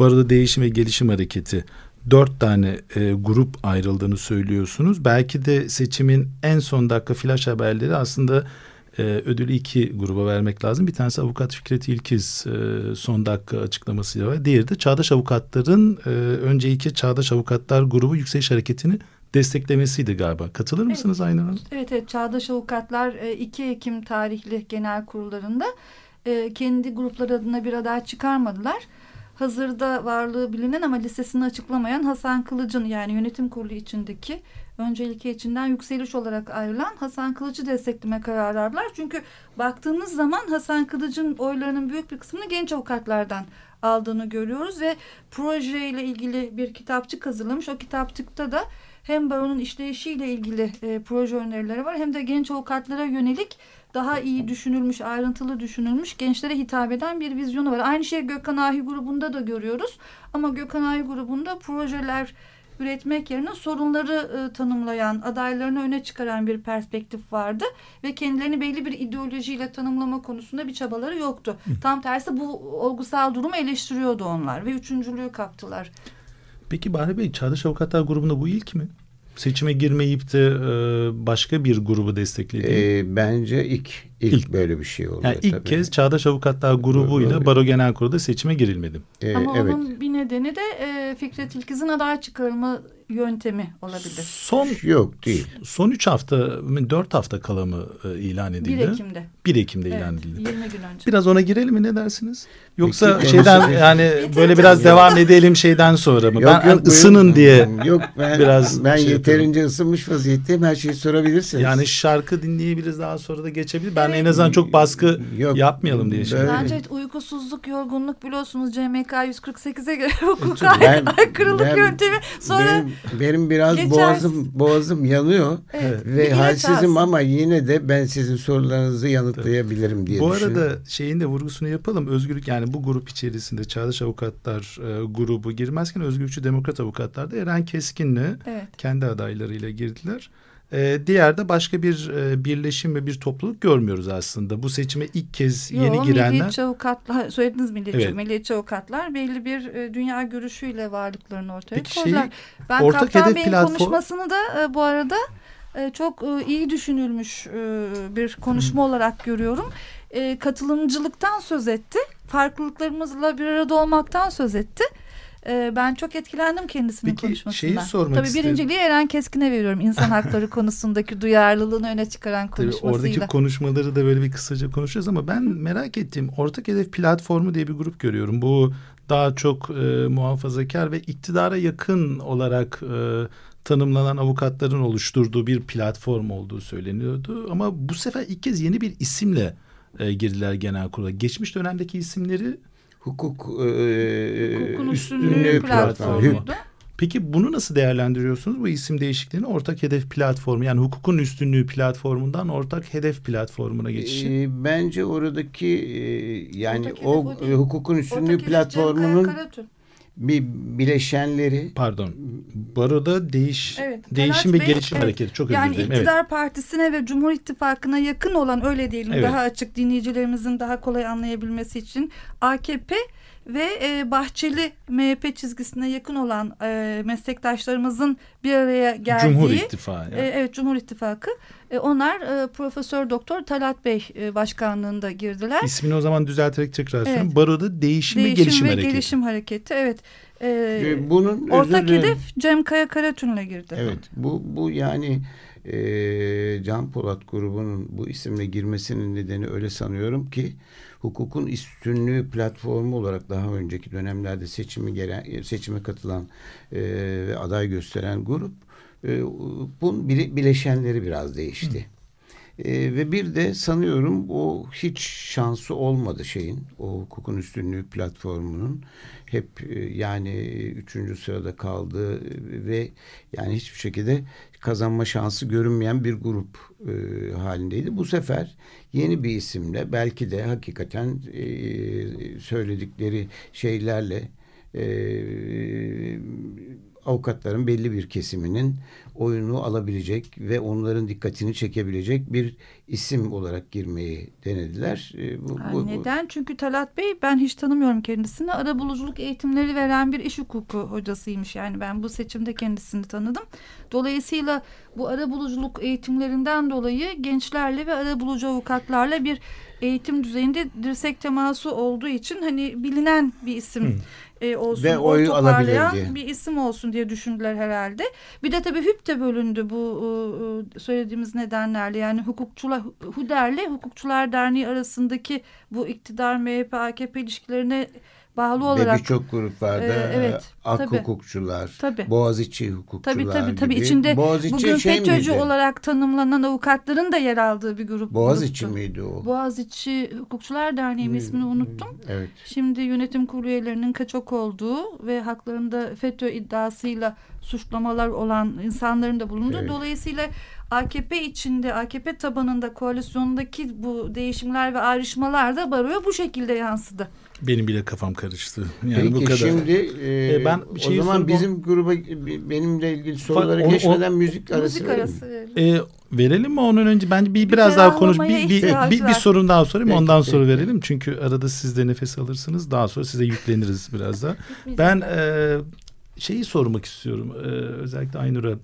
Speaker 3: Baroda Değişim ve Gelişim Hareketi. Dört tane e, grup ayrıldığını söylüyorsunuz. Belki de seçimin en son dakika flash haberleri aslında e, ödülü iki gruba vermek lazım. Bir tanesi Avukat Fikret İlkiz e, son dakika açıklamasıyla var. Diğeri de Çağdaş Avukatların e, önce iki Çağdaş Avukatlar Grubu Yükseliş Hareketi'ni desteklemesiydi galiba. Katılır mısınız Aynen Hanım?
Speaker 4: Evet, evet Çağdaş Avukatlar e, 2 Ekim tarihli genel kurullarında e, kendi grupları adına bir aday çıkarmadılar. Hazırda varlığı bilinen ama listesini açıklamayan Hasan Kılıç'ın yani yönetim kurulu içindeki önce ilke içinden yükseliş olarak ayrılan Hasan Kılıç'ı destekleme kararı aldılar. Çünkü baktığınız zaman Hasan Kılıç'ın oylarının büyük bir kısmını genç avukatlardan aldığını görüyoruz ve projeyle ilgili bir kitapçık hazırlamış. O kitapçıkta da hem baronun işleyişiyle ilgili e, proje önerileri var hem de genç avukatlara yönelik daha iyi düşünülmüş, ayrıntılı düşünülmüş, gençlere hitap eden bir vizyonu var. Aynı şeyi Gökhan Ahi grubunda da görüyoruz. Ama Gökhan Ahi grubunda projeler üretmek yerine sorunları e, tanımlayan, adaylarını öne çıkaran bir perspektif vardı ve kendilerini belli bir ideolojiyle tanımlama konusunda bir çabaları yoktu. Tam tersi bu olgusal durumu eleştiriyordu onlar ve üçüncülüğü kaptılar.
Speaker 3: Peki Bahri Bey Çağdaş Avukatlar grubunda bu ilk mi? Seçime girmeyip de e, başka bir grubu destekledi.
Speaker 2: e, bence ilk, ilk
Speaker 3: İlk.
Speaker 2: böyle bir şey oluyor.
Speaker 3: yani ilk
Speaker 2: tabii.
Speaker 3: kez Çağdaş Avukatlar grubuyla. Baro Genel Kurulu'da seçime girilmedi.
Speaker 2: E,
Speaker 4: Ama
Speaker 2: evet.
Speaker 4: onun bir nedeni de e, Fikret İlkiz'in aday çıkarılma yöntemi olabilir.
Speaker 3: Son
Speaker 2: Yok değil.
Speaker 3: son 3 hafta 4 hafta kala mı e, ilan
Speaker 4: 1
Speaker 3: edildi?
Speaker 4: Ekim'de.
Speaker 3: 1 Ekim'de ilan
Speaker 4: Evet,
Speaker 3: edildi.
Speaker 4: 20 gün önce.
Speaker 3: Biraz ona girelim mi ne dersiniz? Yoksa
Speaker 2: Peki,
Speaker 3: şeyden yani böyle biraz
Speaker 2: Yok.
Speaker 3: devam edelim şeyden sonra mı? ben
Speaker 2: buyurun.
Speaker 3: ısının diye
Speaker 2: Yok ben,
Speaker 3: biraz
Speaker 2: ben
Speaker 3: şey
Speaker 2: yeterince ısınmış vaziyetteyim. Her şeyi sorabilirsiniz.
Speaker 3: yani şarkı dinleyebiliriz daha sonra da geçebilir. Ben en azından çok baskı
Speaker 2: Yok.
Speaker 3: yapmayalım diye şey.
Speaker 4: Bence uykusuzluk, yorgunluk biliyorsunuz CMK 148'e göre hukuka
Speaker 2: Ben-
Speaker 4: aykırılık
Speaker 2: ben-
Speaker 4: yöntemi. Sonra
Speaker 2: benim, benim biraz
Speaker 4: Geçer.
Speaker 2: boğazım boğazım yanıyor
Speaker 4: Evet.
Speaker 2: Ve halsizim ama yine de ben sizin sorularınızı yanıtlayabilirim diye
Speaker 3: Bu
Speaker 2: düşünüyorum.
Speaker 3: arada şeyin de vurgusunu yapalım. Özgürlük yani bu grup içerisinde Çağdaş Avukatlar e, grubu girmezken Özgürlükçü Demokrat Avukatlar da Eren Keskin'le
Speaker 4: evet.
Speaker 3: kendi adaylarıyla girdiler. E, diğer de başka bir e, birleşim ve bir topluluk görmüyoruz aslında. Bu seçime ilk kez
Speaker 4: Yo,
Speaker 3: yeni girenler.
Speaker 4: Milliyetçi avukatlar, söylediniz milliyetçi,
Speaker 3: Evet.
Speaker 4: milliyetçi avukatlar belli bir e, dünya görüşüyle varlıklarını ortaya
Speaker 3: Peki şeyi-
Speaker 4: koydular. ben
Speaker 3: ortak
Speaker 4: Kaptan Bey'in
Speaker 3: platform-
Speaker 4: konuşmasını da e, bu arada e, çok e, iyi düşünülmüş e, bir konuşma olarak görüyorum. E, katılımcılıktan söz etti. Farklılıklarımızla bir arada olmaktan söz etti. E, ben çok etkilendim kendisinin
Speaker 3: Peki,
Speaker 4: konuşmasından.
Speaker 3: şeyi sormak
Speaker 4: Tabii
Speaker 3: istedim.
Speaker 4: birinciliği Eren Keskin'e veriyorum. İnsan hakları konusundaki duyarlılığını öne çıkaran
Speaker 3: Tabii
Speaker 4: konuşmasıyla.
Speaker 3: oradaki konuşmaları da böyle bir kısaca konuşacağız ama ben merak ettiğim ortak hedef platformu diye bir grup görüyorum. Bu daha çok e, muhafazakar ve iktidara yakın olarak e, tanımlanan avukatların oluşturduğu bir platform olduğu söyleniyordu. Ama bu sefer ilk kez yeni bir isimle e, girdiler genel kurula. Geçmiş dönemdeki isimleri
Speaker 2: hukuk e,
Speaker 4: Hukukun
Speaker 2: üstünlüğü
Speaker 4: üstünlüğü
Speaker 2: platformu.
Speaker 4: platformuydu.
Speaker 3: Peki bunu nasıl değerlendiriyorsunuz? Bu isim değişikliğini ortak hedef platformu yani hukukun üstünlüğü platformundan ortak hedef platformuna geçişi.
Speaker 2: Ee, bence oradaki e, yani ortak o hedef, hukukun üstünlüğü platformunun bir bileşenleri.
Speaker 3: Pardon. Baroda değiş evet, değişim ve Bey, gelişim evet, hareketi çok
Speaker 4: yani
Speaker 3: özür dilerim.
Speaker 4: Yani iktidar evet. partisine ve Cumhur İttifakı'na yakın olan öyle diyelim evet. daha açık dinleyicilerimizin daha kolay anlayabilmesi için AKP ve e, Bahçeli MHP çizgisine yakın olan e, meslektaşlarımızın bir araya geldiği
Speaker 3: Cumhur İttifakı.
Speaker 4: E, evet Cumhur İttifakı. E, onlar e, Profesör Doktor Talat Bey e, başkanlığında girdiler.
Speaker 3: İsmini o zaman düzelterek tekrar söyleyeyim. Evet. Baroda Değişim, Değişim ve Gelişim
Speaker 4: ve
Speaker 3: Hareketi.
Speaker 4: Gelişim Hareketi. Evet. E, Bunun ortak hedef Cem Kaya Karatün'le girdi.
Speaker 2: Evet. Bu bu yani e, Can Polat grubunun bu isimle girmesinin nedeni öyle sanıyorum ki hukukun üstünlüğü platformu olarak daha önceki dönemlerde seçimi gelen, seçime katılan e, ve aday gösteren grup e, bunun bileşenleri biraz değişti. E, ve bir de sanıyorum o hiç şansı olmadı şeyin o hukukun üstünlüğü platformunun hep e, yani üçüncü sırada kaldı ve yani hiçbir şekilde kazanma şansı görünmeyen bir grup e, halindeydi. Bu sefer yeni bir isimle belki de hakikaten e, söyledikleri şeylerle e, avukatların belli bir kesiminin oyunu alabilecek ve onların dikkatini çekebilecek bir isim olarak girmeyi denediler.
Speaker 4: E, bu, bu, neden? Çünkü Talat Bey ben hiç tanımıyorum kendisini. Arabuluculuk eğitimleri veren bir iş hukuku hocasıymış. Yani ben bu seçimde kendisini tanıdım. Dolayısıyla bu arabuluculuk eğitimlerinden dolayı gençlerle ve arabulucu avukatlarla bir eğitim düzeyinde dirsek teması olduğu için hani bilinen bir isim. Hı e, olsun, Ve oy toparlayan bir isim olsun diye düşündüler herhalde. Bir de tabii HÜP de bölündü bu e, söylediğimiz nedenlerle. Yani hukukçular, HÜDER'le Hukukçular Derneği arasındaki bu iktidar MHP AKP ilişkilerine bağlı olarak.
Speaker 2: Ve birçok gruplarda e, evet, ak tabii, hukukçular, tabii. Boğaziçi hukukçular tabii, tabii, tabii.
Speaker 4: gibi. İçinde Boğaziçi bugün şey FETÖ'cü miydi? olarak tanımlanan avukatların da yer aldığı bir grup.
Speaker 2: Boğaziçi gruptu. miydi o?
Speaker 4: Boğaziçi Hukukçular Derneği hmm, ismini unuttum. Evet. Şimdi yönetim kurulu üyelerinin kaçak olduğu ve haklarında FETÖ iddiasıyla suçlamalar olan insanların da bulunduğu. Evet. Dolayısıyla AKP içinde, AKP tabanında koalisyondaki bu değişimler ve ayrışmalar da baroya bu şekilde yansıdı.
Speaker 3: Benim bile kafam karıştı.
Speaker 2: Yani Peki bu kadar. şimdi e, e, ben o zaman sormam. bizim gruba benimle ilgili sorulara o, geçmeden o, müzik arası müzik arası
Speaker 3: verelim. E, verelim mi onun önce bence bir, bir biraz daha konuş bir bir, bir, bir, bir sorun daha sorayım peki, ondan peki. sonra verelim. Çünkü arada siz de nefes alırsınız. Daha sonra size yükleniriz biraz daha. ben e, şeyi sormak istiyorum. E, özellikle Aynur'a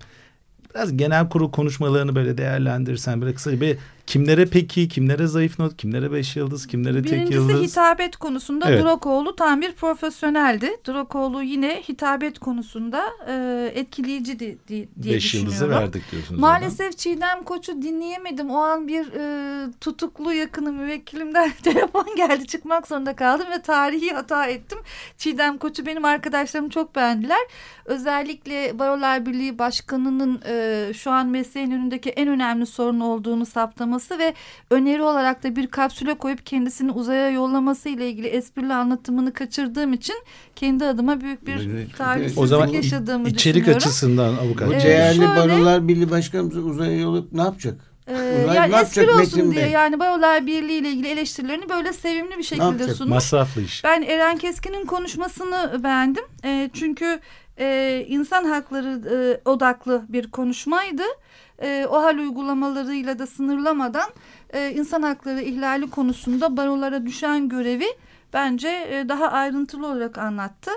Speaker 3: biraz genel kurul konuşmalarını böyle değerlendirsen böyle kısaca bir kimlere peki, kimlere zayıf not, kimlere beş yıldız, kimlere Birincisi tek yıldız?
Speaker 4: Birincisi hitabet konusunda evet. Drokoğlu tam bir profesyoneldi. Drokoğlu yine hitabet konusunda e, etkileyici di, di, diye beş düşünüyorum. Beş yıldızı
Speaker 3: verdik diyorsunuz.
Speaker 4: Maalesef ama. Çiğdem Koç'u dinleyemedim. O an bir e, tutuklu yakını müvekkilimden telefon geldi. Çıkmak zorunda kaldım ve tarihi hata ettim. Çiğdem Koç'u benim arkadaşlarım çok beğendiler. Özellikle Barolar Birliği Başkanı'nın e, şu an mesleğin önündeki en önemli sorun olduğunu saptaması ve öneri olarak da bir kapsüle koyup kendisini uzaya yollaması ile ilgili esprili anlatımını kaçırdığım için kendi adıma büyük bir talihsizlik o zaman yaşadığımı
Speaker 3: içerik
Speaker 4: düşünüyorum.
Speaker 3: açısından avukat.
Speaker 2: Bu değerli şöyle, Barolar Birliği Başkanımızı uzaya yollayıp ne yapacak?
Speaker 4: Ee, yani espri olsun diye yani Barolar Birliği ile ilgili eleştirilerini böyle sevimli bir şekilde sunmuş.
Speaker 3: Masraflı iş.
Speaker 4: Ben Eren Keskin'in konuşmasını beğendim. E, çünkü e, insan hakları e, odaklı bir konuşmaydı. E, o hal uygulamalarıyla da sınırlamadan e, insan hakları ihlali konusunda barolara düşen görevi bence e, daha ayrıntılı olarak anlattı.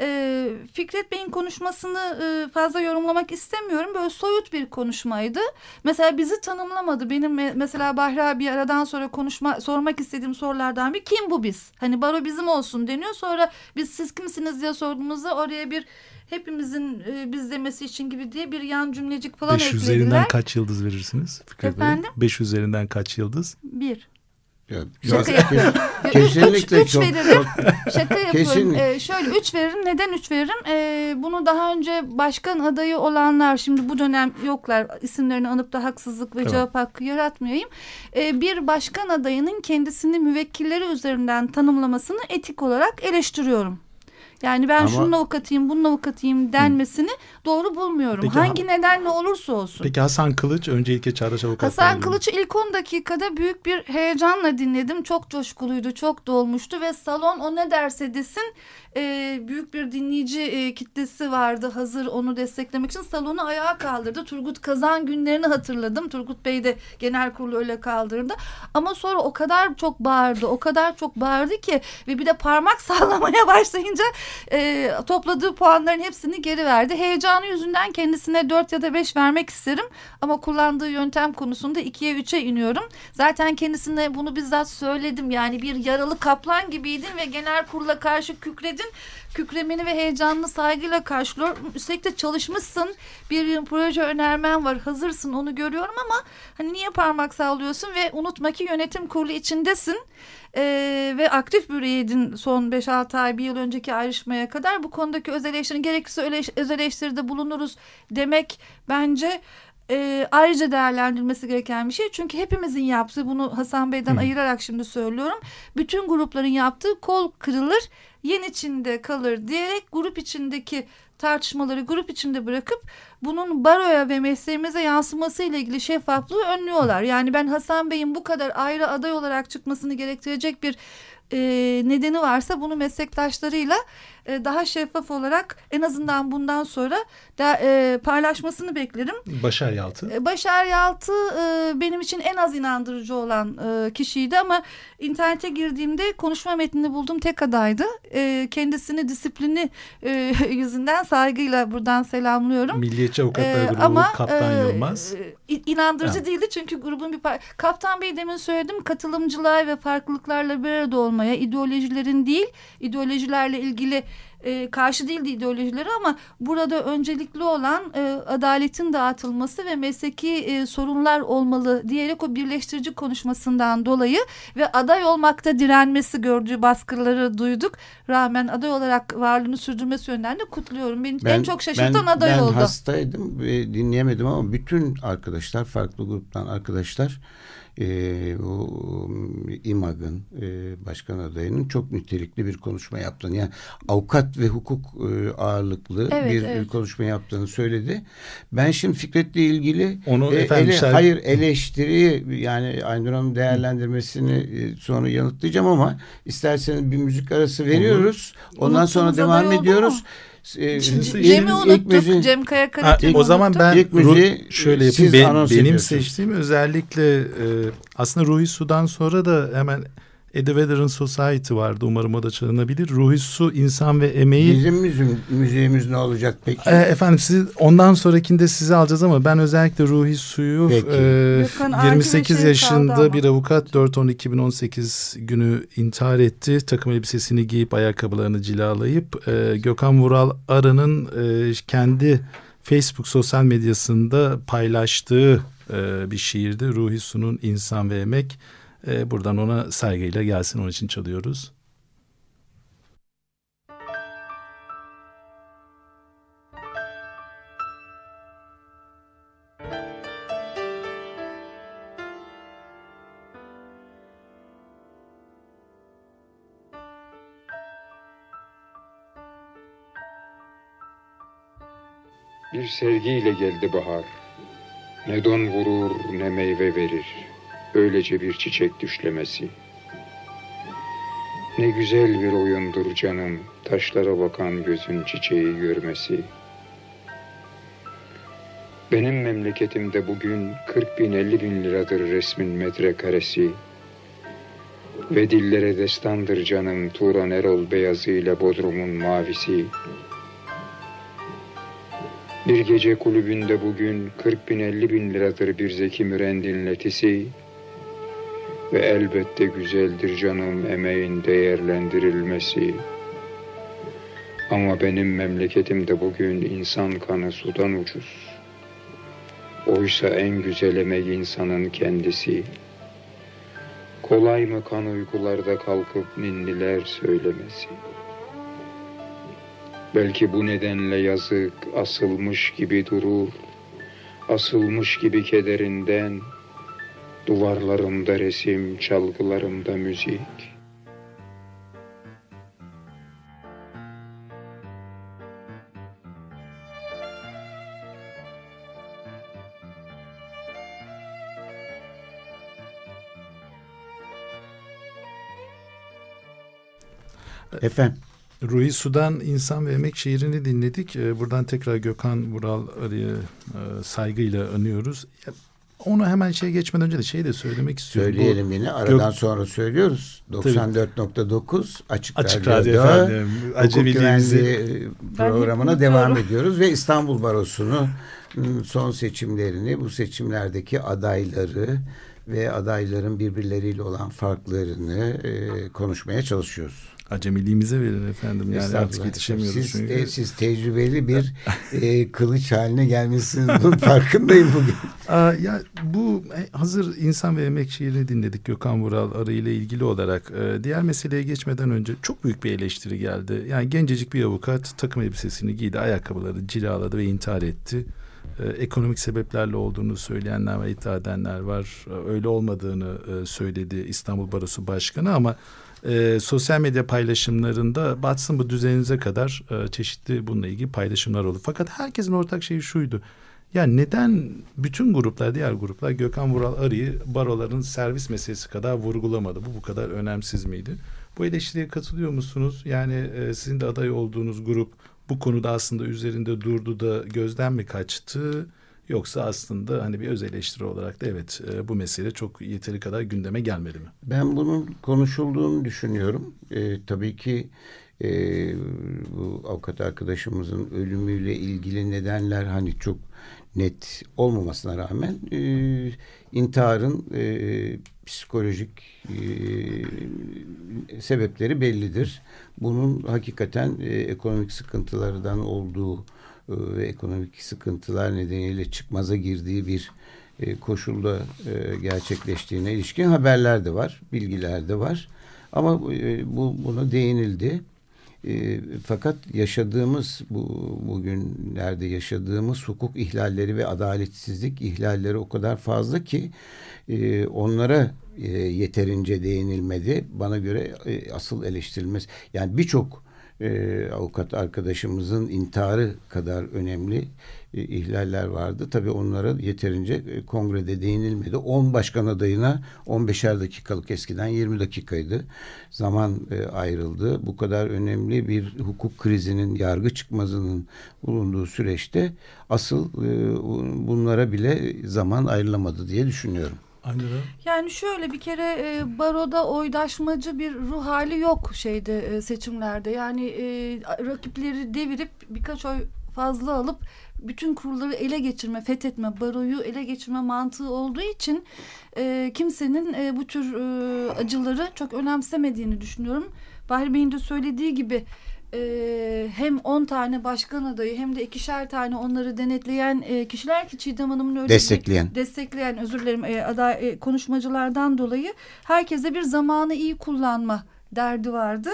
Speaker 4: E, Fikret Bey'in konuşmasını e, fazla yorumlamak istemiyorum. Böyle soyut bir konuşmaydı. Mesela bizi tanımlamadı. Benim mesela Bahri abi aradan sonra konuşma sormak istediğim sorulardan bir kim bu biz? Hani baro bizim olsun deniyor. Sonra biz siz kimsiniz diye sorduğumuzda oraya bir hepimizin e, biz demesi için gibi diye bir yan cümlecik falan Beş
Speaker 3: eklediler. üzerinden kaç yıldız verirsiniz Fikret Efendim? Bey? Beş üzerinden kaç yıldız?
Speaker 4: Bir.
Speaker 2: Ya, Şaka yapıyorum. Kesinlikle üç, üç
Speaker 4: çok, veririm. Çok, Şaka yapıyorum. Ee, şöyle üç veririm. Neden üç veririm? Ee, bunu daha önce başkan adayı olanlar şimdi bu dönem yoklar. İsimlerini anıp da haksızlık ve tamam. cevap hakkı yaratmayayım. Ee, bir başkan adayının kendisini müvekkilleri üzerinden tanımlamasını etik olarak eleştiriyorum. Yani ben Ama, şunun avukatıyım, bunun avukatıyım denmesini hı. doğru bulmuyorum. Peki, Hangi ha, nedenle olursa olsun.
Speaker 3: Peki Hasan Kılıç öncelikle Çağdaş Avukat
Speaker 4: Hasan Kılıç'ı ilk 10 dakikada büyük bir heyecanla dinledim. Çok coşkuluydu, çok dolmuştu ve salon o ne derse desin e, büyük bir dinleyici e, kitlesi vardı hazır onu desteklemek için salonu ayağa kaldırdı. Turgut Kazan günlerini hatırladım. Turgut Bey de genel kurulu öyle kaldırdı. Ama sonra o kadar çok bağırdı, o kadar çok bağırdı ki ve bir de parmak sallamaya başlayınca e, topladığı puanların hepsini geri verdi. Heyecanı yüzünden kendisine dört ya da beş vermek isterim ama kullandığı yöntem konusunda ikiye üçe iniyorum. Zaten kendisine bunu bizzat söyledim. Yani bir yaralı kaplan gibiydin ve genel kurula karşı kükredin kükremeni ve heyecanını saygıyla karşılıyor. Üstelik de çalışmışsın. Bir proje önermen var. Hazırsın onu görüyorum ama hani niye parmak sallıyorsun ve unutma ki yönetim kurulu içindesin. Ee, ve aktif bir üyeydin son 5-6 ay bir yıl önceki ayrışmaya kadar bu konudaki öz eleştiri gerekirse öz eleştiride bulunuruz demek bence e, ayrıca değerlendirilmesi gereken bir şey. Çünkü hepimizin yaptığı bunu Hasan Bey'den Hı. ayırarak şimdi söylüyorum. Bütün grupların yaptığı kol kırılır yen içinde kalır diyerek grup içindeki tartışmaları grup içinde bırakıp bunun baroya ve mesleğimize yansıması ile ilgili şeffaflığı önlüyorlar. Yani ben Hasan Bey'in bu kadar ayrı aday olarak çıkmasını gerektirecek bir e, nedeni varsa bunu meslektaşlarıyla e, daha şeffaf olarak en azından bundan sonra da, e, paylaşmasını beklerim.
Speaker 3: Başar Yaltı.
Speaker 4: E, Başar Yaltı e, benim için en az inandırıcı olan e, kişiydi ama internete girdiğimde konuşma metnini buldum tek adaydı. E, kendisini disiplini e, yüzünden saygıyla buradan selamlıyorum.
Speaker 3: Milliyetçi Avukatlar e, Grubu ama, Kaptan e, Yılmaz.
Speaker 4: E, inandırıcı yani. değildi çünkü grubun bir Kaptan Bey demin söyledim katılımcılar ve farklılıklarla bir arada olmaya ideolojilerin değil ideolojilerle ilgili e, karşı değildi ideolojileri ama burada öncelikli olan e, adaletin dağıtılması ve mesleki e, sorunlar olmalı diyerek o birleştirici konuşmasından dolayı ve aday olmakta direnmesi gördüğü baskıları duyduk. Rağmen aday olarak varlığını sürdürmesi de kutluyorum. Beni ben, en çok şaşırtan
Speaker 2: ben,
Speaker 4: aday
Speaker 2: ben
Speaker 4: oldu.
Speaker 2: Ben hastaydım ve dinleyemedim ama bütün arkadaşlar farklı gruptan arkadaşlar e, o İMAG'ın e, başkan adayının çok nitelikli bir konuşma yaptığını yani avukat ve hukuk e, ağırlıklı evet, bir evet. konuşma yaptığını söyledi. Ben şimdi Fikret'le ilgili
Speaker 3: onu e, efendim, ele,
Speaker 2: hayır eleştiriyi yani Aynur Hanım değerlendirmesini e, sonra yanıtlayacağım ama isterseniz bir müzik arası veriyoruz. Ondan sonra devam ediyoruz. Mu?
Speaker 4: E, Cem'i unuttuk. Müziği, Cem Kaya
Speaker 3: O zaman ben ilk müziği, şöyle yapayım. Ben, benim seçtiğim özellikle e, aslında Ruhi Su'dan sonra da hemen Eddie Vedder'ın Society vardı. Umarım o da çalınabilir. Ruhi Su, insan ve emeği.
Speaker 2: Bizim müziğim, müziğimiz ne olacak peki?
Speaker 3: E, efendim siz, ondan sonrakinde sizi alacağız ama ben özellikle Ruhi Su'yu e, 28 şey yaşında bir avukat 4-10-2018 günü intihar etti. Takım elbisesini giyip ayakkabılarını cilalayıp e, Gökhan Vural Arı'nın e, kendi Facebook sosyal medyasında paylaştığı e, bir şiirdi. Ruhi Su'nun insan ve emek e, buradan ona saygıyla gelsin onun için çalıyoruz.
Speaker 5: Bir sevgiyle geldi bahar. Ne don vurur ne meyve verir öylece bir çiçek düşlemesi. Ne güzel bir oyundur canım, taşlara bakan gözün çiçeği görmesi. Benim memleketimde bugün 40 bin 50 bin liradır resmin metrekaresi. Ve dillere destandır canım Turan Erol beyazı ile Bodrum'un mavisi. Bir gece kulübünde bugün 40 bin 50 bin liradır bir Zeki Müren dinletisi. Ve elbette güzeldir canım emeğin değerlendirilmesi. Ama benim memleketimde bugün insan kanı sudan ucuz. Oysa en güzel emek insanın kendisi. Kolay mı kan uykularda kalkıp ninniler söylemesi? Belki bu nedenle yazık asılmış gibi durur, asılmış gibi kederinden, Duvarlarımda resim, çalgılarımda müzik.
Speaker 2: Efendim.
Speaker 3: Ruhi Sudan İnsan ve Emek şiirini dinledik. Ee, buradan tekrar Gökhan Vural e, saygıyla anıyoruz. Onu hemen şey geçmeden önce de şey de söylemek istiyorum.
Speaker 2: Söyleyelim Bu, yine aradan Gök... sonra söylüyoruz. 94.9 Açık,
Speaker 3: Açık Radyo efendim.
Speaker 2: Acemiliğimizi programına devam ediyoruz ve İstanbul Barosu'nu ıı, son seçimlerini, bu seçimlerdeki adayları ve adayların birbirleriyle olan farklarını e, konuşmaya çalışıyoruz.
Speaker 3: Acemiliğimize verin efendim. Yani artık yetişemiyoruz
Speaker 2: siz,
Speaker 3: çünkü.
Speaker 2: De, siz tecrübeli bir e, kılıç haline gelmişsiniz. Bunun farkındayım bugün.
Speaker 3: Aa, ya bu e, hazır insan ve emek şiirini dinledik Gökhan Vural Arı ile ilgili olarak. E, diğer meseleye geçmeden önce çok büyük bir eleştiri geldi. Yani gencecik bir avukat takım elbisesini giydi, ayakkabıları cilaladı ve intihar etti e, ekonomik sebeplerle olduğunu söyleyenler ve iddia edenler var. E, öyle olmadığını e, söyledi İstanbul Barosu Başkanı ama e, sosyal medya paylaşımlarında batsın bu düzeninize kadar e, çeşitli bununla ilgili paylaşımlar oldu. Fakat herkesin ortak şeyi şuydu. Ya neden bütün gruplar, diğer gruplar Gökhan Vural Arı'yı baroların servis meselesi kadar vurgulamadı? Bu bu kadar önemsiz miydi? Bu eleştiriye katılıyor musunuz? Yani e, sizin de aday olduğunuz grup bu konuda aslında üzerinde durdu da gözden mi kaçtı? Yoksa aslında hani bir öz eleştiri olarak da evet e, bu mesele çok yeteri kadar gündeme gelmedi mi?
Speaker 2: Ben bunun konuşulduğunu düşünüyorum. E, tabii ki e, bu avukat arkadaşımızın ölümüyle ilgili nedenler hani çok net olmamasına rağmen e, intiharın e, psikolojik e, sebepleri bellidir. Bunun hakikaten e, ekonomik sıkıntılardan olduğu ve ekonomik sıkıntılar nedeniyle çıkmaza girdiği bir e, koşulda e, gerçekleştiğine ilişkin haberler de var, bilgiler de var. Ama bu buna değinildi. fakat yaşadığımız bu bugünlerde yaşadığımız hukuk ihlalleri ve adaletsizlik ihlalleri o kadar fazla ki onlara yeterince değinilmedi. Bana göre asıl eleştirilmez. Yani birçok e, avukat arkadaşımızın intiharı kadar önemli e, ihlaller vardı. Tabii onlara yeterince e, kongrede değinilmedi. 10 başkan adayına 15'er dakikalık eskiden 20 dakikaydı. Zaman e, ayrıldı. Bu kadar önemli bir hukuk krizinin, yargı çıkmazının bulunduğu süreçte asıl e, bunlara bile zaman ayrılamadı diye düşünüyorum.
Speaker 4: Aynen. Yani şöyle bir kere e, baroda oydaşmacı bir ruh hali yok şeyde e, seçimlerde. Yani e, rakipleri devirip birkaç oy fazla alıp bütün kurulları ele geçirme, fethetme, baroyu ele geçirme mantığı olduğu için e, kimsenin e, bu tür e, acıları çok önemsemediğini düşünüyorum. Bahri Bey'in de söylediği gibi e, hem 10 tane başkan adayı hem de ikişer tane onları denetleyen e, kişiler ki Çiğdem Hanım'ın öyle
Speaker 2: destekleyen
Speaker 4: bir, destekleyen özür dilerim e, aday e, konuşmacılardan dolayı herkese bir zamanı iyi kullanma derdi vardı.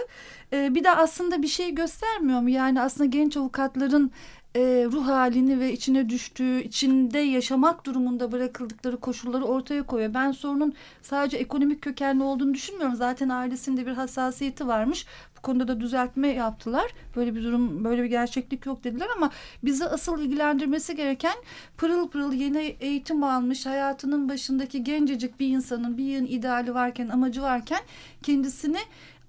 Speaker 4: E, bir de aslında bir şey göstermiyor mu? Yani aslında genç avukatların e, ruh halini ve içine düştüğü, içinde yaşamak durumunda bırakıldıkları koşulları ortaya koyuyor. Ben sorunun sadece ekonomik kökenli olduğunu düşünmüyorum. Zaten ailesinde bir hassasiyeti varmış konuda da düzeltme yaptılar. Böyle bir durum, böyle bir gerçeklik yok dediler ama bizi asıl ilgilendirmesi gereken pırıl pırıl yeni eğitim almış hayatının başındaki gencecik bir insanın bir yığın ideali varken, amacı varken kendisini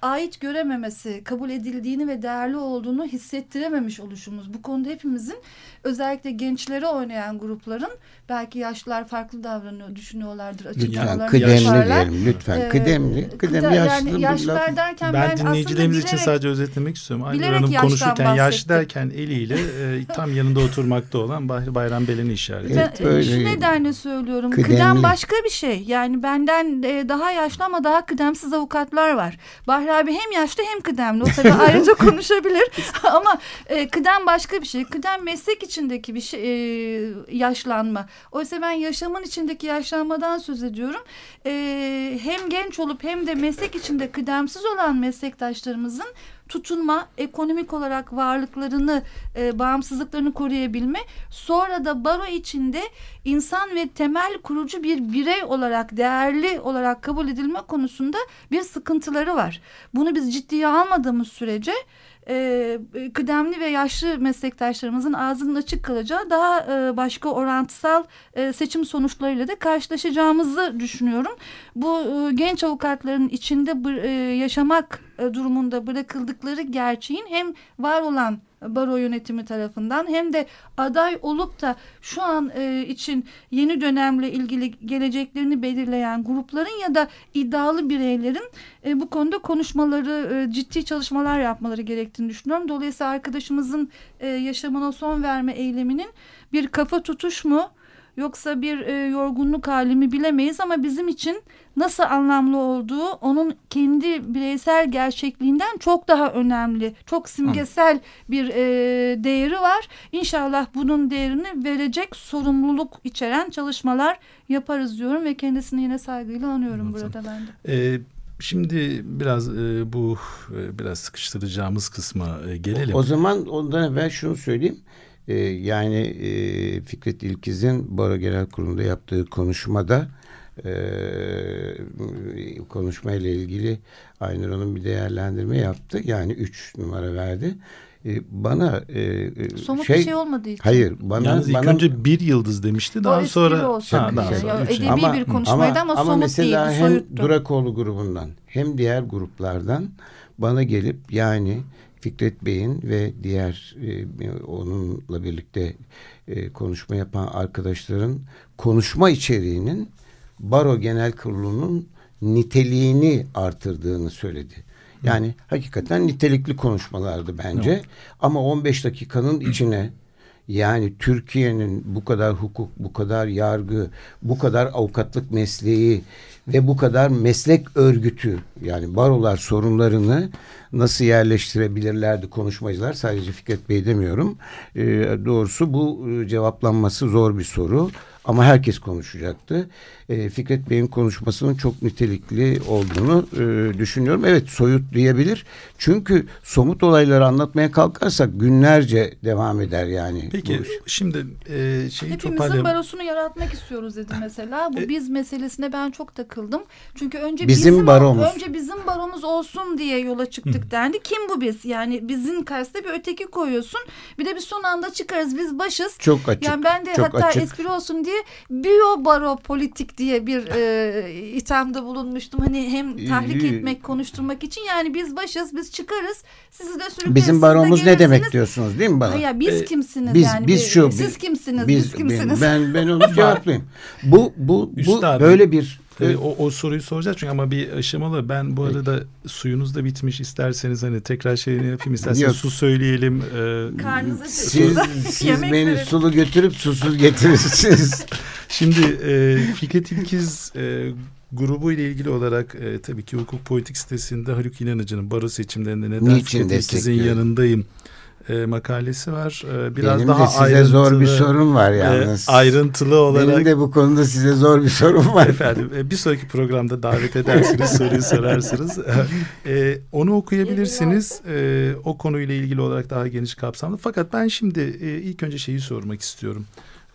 Speaker 4: ait görememesi, kabul edildiğini ve değerli olduğunu hissettirememiş oluşumuz. Bu konuda hepimizin özellikle gençlere oynayan grupların belki yaşlılar farklı davranıyor, düşünüyorlardır,
Speaker 2: Lütfen kıdemli diyelim lütfen. Ee, kıdemli, kıdemli yaşlı.
Speaker 4: Yani yaşlılar derken
Speaker 3: ben, ben dinleyicilerimiz için sadece özetlemek istiyorum. Aynur Hanım konuşurken yaşlı derken eliyle e, tam yanında oturmakta olan Bahri Bayram Belen'i işaret etti.
Speaker 4: Ben, şu nedenle söylüyorum. Kıdemli. Kıdem başka bir şey. Yani benden e, daha yaşlı ama daha kıdemsiz avukatlar var. Bahri abi hem yaşlı hem kıdemli. O tabii ayrıca konuşabilir. ama e, kıdem başka bir şey. Kıdem meslek içindeki bir şey e, yaşlanma. Oysa ben yaşamın içindeki yaşlanmadan söz ediyorum. E, hem genç olup hem de meslek içinde kıdemsiz olan meslektaşlarımızın tutunma, ekonomik olarak varlıklarını, e, bağımsızlıklarını koruyabilme, sonra da baro içinde insan ve temel kurucu bir birey olarak, değerli olarak kabul edilme konusunda bir sıkıntıları var. Bunu biz ciddiye almadığımız sürece e, kıdemli ve yaşlı meslektaşlarımızın ağzının açık kalacağı daha e, başka orantısal e, seçim sonuçlarıyla da karşılaşacağımızı düşünüyorum. Bu e, genç avukatların içinde e, yaşamak e, durumunda bırakıldıkları gerçeğin hem var olan baro yönetimi tarafından hem de aday olup da şu an e, için yeni dönemle ilgili geleceklerini belirleyen grupların ya da iddialı bireylerin e, bu konuda konuşmaları, e, ciddi çalışmalar yapmaları gerektiğini düşünüyorum. Dolayısıyla arkadaşımızın e, yaşamına son verme eyleminin bir kafa tutuş mu? yoksa bir e, yorgunluk hali mi bilemeyiz ama bizim için nasıl anlamlı olduğu onun kendi bireysel gerçekliğinden çok daha önemli. Çok simgesel bir e, değeri var. İnşallah bunun değerini verecek sorumluluk içeren çalışmalar yaparız diyorum ve kendisini yine saygıyla anıyorum burada ben de.
Speaker 3: Ee, Şimdi biraz e, bu e, biraz sıkıştıracağımız kısma e, gelelim.
Speaker 2: O, o zaman ondan evvel şunu söyleyeyim. E, yani e, Fikret İlkiz'in Baro Genel Kurulu'nda yaptığı konuşmada e, konuşmayla ilgili Aynur Hanım bir değerlendirme yaptı. Yani üç numara verdi. E, bana e,
Speaker 4: e somut şey, bir şey olmadığı için.
Speaker 2: Hayır, bana
Speaker 3: Yalnız
Speaker 2: bana,
Speaker 3: ilk önce bir yıldız demişti. Daha o sonra
Speaker 4: olsun. Ha, daha sonra. Yani, edebi ama, bir konuşmaydı ama, ama, ama somut
Speaker 2: mesela
Speaker 4: değil,
Speaker 2: hem soyuttu. Durakoğlu grubundan hem diğer gruplardan bana gelip yani Fikret Bey'in ve diğer e, onunla birlikte e, konuşma yapan arkadaşların konuşma içeriğinin Baro Genel Kurulu'nun niteliğini artırdığını söyledi. Yani Hı. hakikaten nitelikli konuşmalardı bence. Hı. Ama 15 dakikanın içine yani Türkiye'nin bu kadar hukuk, bu kadar yargı, bu kadar avukatlık mesleği ve bu kadar meslek örgütü yani barolar sorunlarını nasıl yerleştirebilirlerdi konuşmacılar sadece Fikret Bey demiyorum. E, doğrusu bu e, cevaplanması zor bir soru. Ama herkes konuşacaktı. E, Fikret Bey'in konuşmasının çok nitelikli olduğunu e, düşünüyorum. Evet soyut diyebilir. Çünkü somut olayları anlatmaya kalkarsak günlerce devam eder yani.
Speaker 3: Peki şimdi e, şeyi
Speaker 4: Hepimizin toparlayalım. barosunu yaratmak istiyoruz dedi mesela. Bu e, biz meselesine ben çok takıldım. Çünkü önce
Speaker 2: bizim, bizim baromuz.
Speaker 4: önce bizim baromuz olsun diye yola çıktık Hı. dendi. Kim bu biz? Yani bizim karşısında bir öteki koyuyorsun. Bir de bir son anda çıkarız biz başız.
Speaker 2: Çok açık.
Speaker 4: Yani ben de
Speaker 2: çok
Speaker 4: hatta
Speaker 2: açık.
Speaker 4: espri olsun diye biyo politik diye bir e, ithamda bulunmuştum. Hani hem tahrik etmek, konuşturmak için yani biz başız, biz çıkarız. Sizi de sürükleriz.
Speaker 2: Bizim baromuz ne demek diyorsunuz değil mi bana?
Speaker 4: Hayır, biz ee, kimsiniz biz, yani? Biz şu, siz kimsiniz? Biz, biz kimsiniz?
Speaker 2: Ben ben onu cevaplayayım. Bu bu bu böyle bir
Speaker 3: Evet. O, o soruyu soracağız çünkü ama bir aşamalı. Ben bu arada suyunuz da bitmiş. İsterseniz hani tekrar şeyini yapayım. İsterseniz Yok. su söyleyelim.
Speaker 4: Ee, Karnınıza
Speaker 2: siz, siz beni verin. sulu götürüp susuz getirirsiniz.
Speaker 3: Şimdi e, Fikret İlkiz e, grubu ile ilgili olarak e, tabii ki hukuk politik sitesinde Haluk İnanıcı'nın baro seçimlerinde neden Niçin Fikret İlkiz'in yanındayım e, makalesi var. E, biraz
Speaker 2: Benim
Speaker 3: daha
Speaker 2: de size ayrıntılı, zor bir sorum var yalnız.
Speaker 3: E, ayrıntılı olarak.
Speaker 2: Benim de bu konuda size zor bir sorum var.
Speaker 3: Efendim e, bir sonraki programda davet edersiniz, soruyu sorarsınız. E, onu okuyabilirsiniz. E, o konuyla ilgili olarak daha geniş kapsamlı. Fakat ben şimdi e, ilk önce şeyi sormak istiyorum.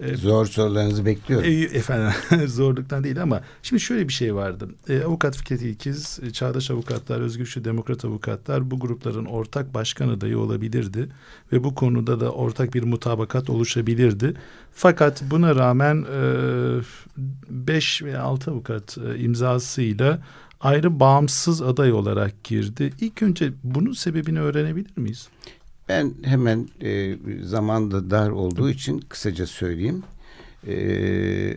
Speaker 2: E, Zor sorularınızı bekliyorum. E,
Speaker 3: efendim zorluktan değil ama şimdi şöyle bir şey vardı. E, Avukat Fikret İlkiz, e, Çağdaş Avukatlar, Özgürçü Demokrat Avukatlar bu grupların ortak başkan adayı olabilirdi. Ve bu konuda da ortak bir mutabakat oluşabilirdi. Fakat buna rağmen 5 e, veya 6 avukat e, imzasıyla ayrı bağımsız aday olarak girdi. İlk önce bunun sebebini öğrenebilir miyiz?
Speaker 2: Ben hemen e, zaman da dar olduğu için kısaca söyleyeyim. E,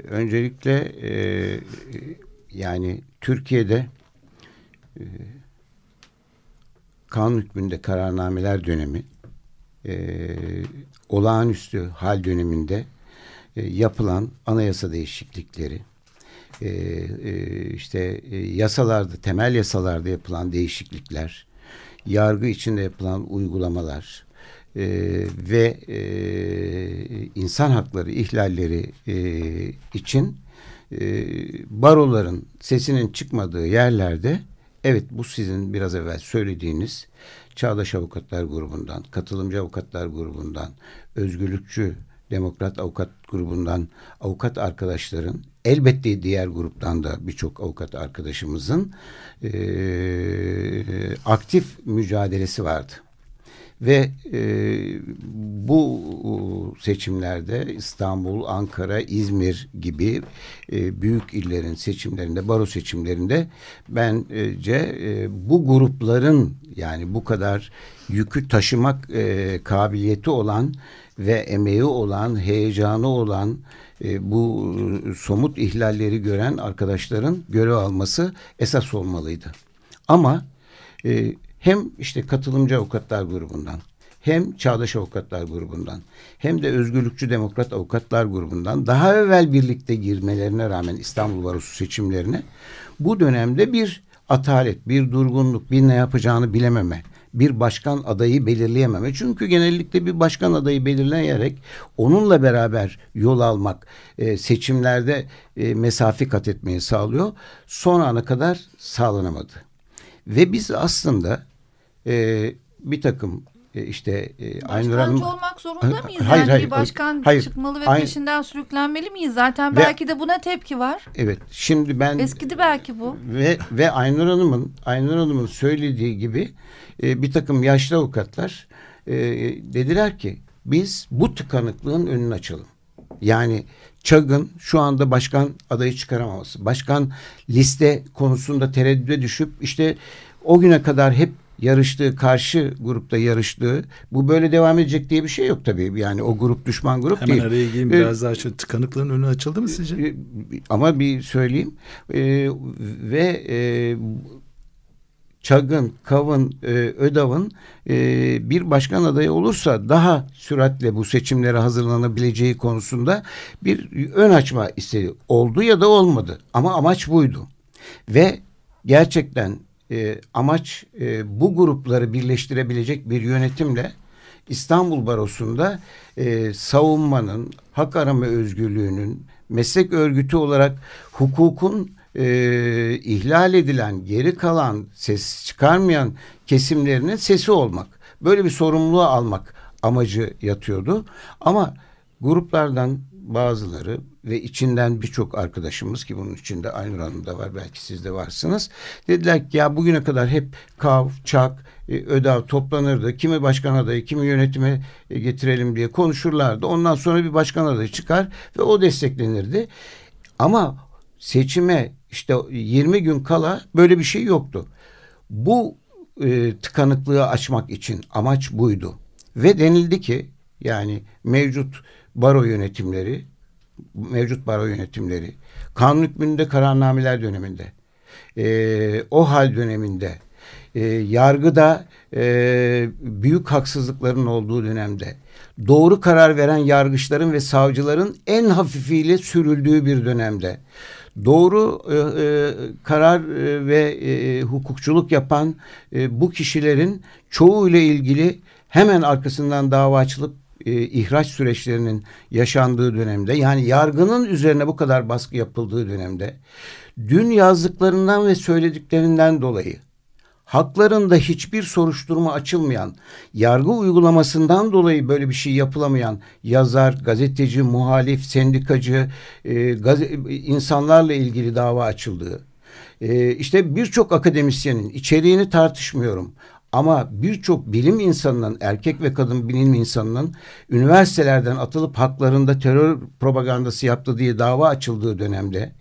Speaker 2: öncelikle e, yani Türkiye'de e, kanun hükmünde kararnameler dönemi e, olağanüstü hal döneminde e, yapılan anayasa değişiklikleri e, e, işte e, yasalarda temel yasalarda yapılan değişiklikler yargı içinde yapılan uygulamalar e, ve e, insan hakları ihlalleri e, için e, baroların sesinin çıkmadığı yerlerde evet bu sizin biraz evvel söylediğiniz Çağdaş Avukatlar grubundan, Katılımcı Avukatlar grubundan, Özgürlükçü Demokrat Avukat grubundan avukat arkadaşların elbette diğer gruptan da birçok avukat arkadaşımızın e, aktif mücadelesi vardı. Ve e, bu seçimlerde İstanbul, Ankara, İzmir gibi e, büyük illerin seçimlerinde, baro seçimlerinde bence e, bu grupların yani bu kadar yükü taşımak e, kabiliyeti olan ve emeği olan, heyecanı olan e, bu somut ihlalleri gören arkadaşların görev alması esas olmalıydı. Ama e, hem işte katılımcı avukatlar grubundan hem Çağdaş Avukatlar grubundan hem de Özgürlükçü Demokrat Avukatlar grubundan daha evvel birlikte girmelerine rağmen İstanbul Barosu seçimlerine bu dönemde bir atalet, bir durgunluk, bir ne yapacağını bilememe, bir başkan adayı belirleyememe. Çünkü genellikle bir başkan adayı belirleyerek onunla beraber yol almak e, seçimlerde e, mesafe kat etmeyi sağlıyor. Son ana kadar sağlanamadı. Ve biz aslında e, bir takım e, işte
Speaker 4: e, Aynur Hanım olmak zorunda mıyız? Hayır, yani hayır, bir başkan hayır, çıkmalı ve hayır. peşinden sürüklenmeli miyiz? Zaten ve, belki de buna tepki var.
Speaker 2: Evet. Şimdi ben
Speaker 4: eskidi belki bu.
Speaker 2: Ve ve Aynur Hanım'ın Aynur Hanım'ın söylediği gibi e, bir takım yaşlı avukatlar e, dediler ki biz bu tıkanıklığın önünü açalım. Yani Çag'ın şu anda başkan adayı çıkaramaması, başkan liste konusunda tereddüde düşüp işte o güne kadar hep yarıştığı, karşı grupta yarıştığı bu böyle devam edecek diye bir şey yok tabii. Yani o grup düşman grup
Speaker 3: Hemen
Speaker 2: değil.
Speaker 3: Hemen araya gireyim biraz ee, daha şu tıkanıklığın önü açıldı mı sizce? E,
Speaker 2: ama bir söyleyeyim. Ee, ve e, Çag'ın, Kav'ın, e, Ödav'ın e, bir başkan adayı olursa daha süratle bu seçimlere hazırlanabileceği konusunda bir ön açma istedi. Oldu ya da olmadı. Ama amaç buydu. Ve gerçekten e, amaç e, bu grupları birleştirebilecek bir yönetimle İstanbul Barosu'nda e, savunmanın, hak arama özgürlüğünün, meslek örgütü olarak hukukun e, ihlal edilen, geri kalan, ses çıkarmayan kesimlerinin sesi olmak. Böyle bir sorumluluğu almak amacı yatıyordu. Ama gruplardan bazıları ve içinden birçok arkadaşımız ki bunun içinde Aynur Hanım da var belki siz de varsınız. Dediler ki ya bugüne kadar hep kav, çak, e, ödev toplanırdı. Kimi başkan adayı, kimi yönetime e, getirelim diye konuşurlardı. Ondan sonra bir başkan adayı çıkar ve o desteklenirdi. Ama seçime işte 20 gün kala böyle bir şey yoktu. Bu e, tıkanıklığı açmak için amaç buydu. Ve denildi ki yani mevcut baro yönetimleri, mevcut baro yönetimleri, kanun hükmünde kararnameler döneminde, e, o hal döneminde, e, yargıda e, büyük haksızlıkların olduğu dönemde, doğru karar veren yargıçların ve savcıların en hafifiyle sürüldüğü bir dönemde, doğru e, e, karar e, ve e, hukukçuluk yapan e, bu kişilerin çoğu ile ilgili hemen arkasından dava açılıp e, ihraç süreçlerinin yaşandığı dönemde yani yargının üzerine bu kadar baskı yapıldığı dönemde dün yazdıklarından ve söylediklerinden dolayı haklarında hiçbir soruşturma açılmayan, yargı uygulamasından dolayı böyle bir şey yapılamayan yazar, gazeteci, muhalif, sendikacı, e, gaz insanlarla ilgili dava açıldığı, e, işte birçok akademisyenin içeriğini tartışmıyorum ama birçok bilim insanının, erkek ve kadın bilim insanının üniversitelerden atılıp haklarında terör propagandası yaptı diye dava açıldığı dönemde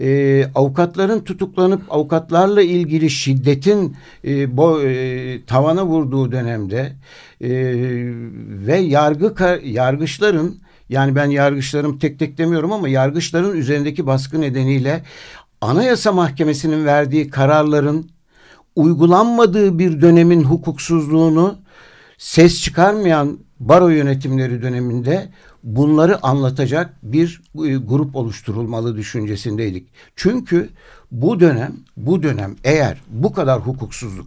Speaker 2: e, avukatların tutuklanıp avukatlarla ilgili şiddetin e, bo, e, tavana vurduğu dönemde e, ve yargı yargıçların yani ben yargıçlarım tek tek demiyorum ama yargıçların üzerindeki baskı nedeniyle Anayasa Mahkemesi'nin verdiği kararların uygulanmadığı bir dönemin hukuksuzluğunu ses çıkarmayan baro yönetimleri döneminde bunları anlatacak bir e, grup oluşturulmalı düşüncesindeydik. Çünkü bu dönem bu dönem eğer bu kadar hukuksuzluk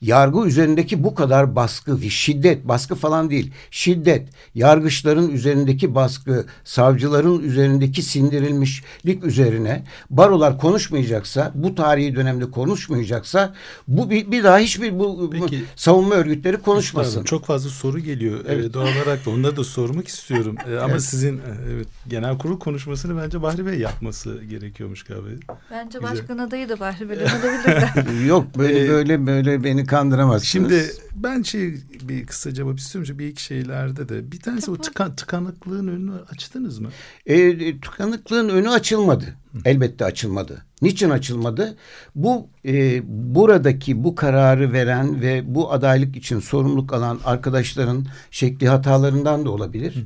Speaker 2: yargı üzerindeki bu kadar baskı ve şiddet, baskı falan değil, şiddet, yargıçların üzerindeki baskı, savcıların üzerindeki sindirilmişlik üzerine barolar konuşmayacaksa, bu tarihi dönemde konuşmayacaksa bu bir, bir daha hiçbir bu, Peki, bu savunma örgütleri konuşmasın.
Speaker 3: Çok fazla soru geliyor. Evet. Ee, doğal olarak da onları da sormak istiyorum. Ee, ama evet. sizin evet, genel kurul konuşmasını bence Bahri Bey yapması gerekiyormuş galiba.
Speaker 4: Bence başkan adayı da Bahri Bey olabilir
Speaker 2: Yok böyle ee, böyle böyle beni kandıramazsınız.
Speaker 3: Şimdi ben şey bir kısa cevap istiyorum. Çünkü bir iki şeylerde de bir tanesi o tıkan, tıkanıklığın önünü açtınız mı?
Speaker 2: E, tıkanıklığın önü açılmadı. Elbette açılmadı. Niçin açılmadı? Bu e, buradaki bu kararı veren ve bu adaylık için sorumluluk alan arkadaşların şekli hatalarından da olabilir. Hı.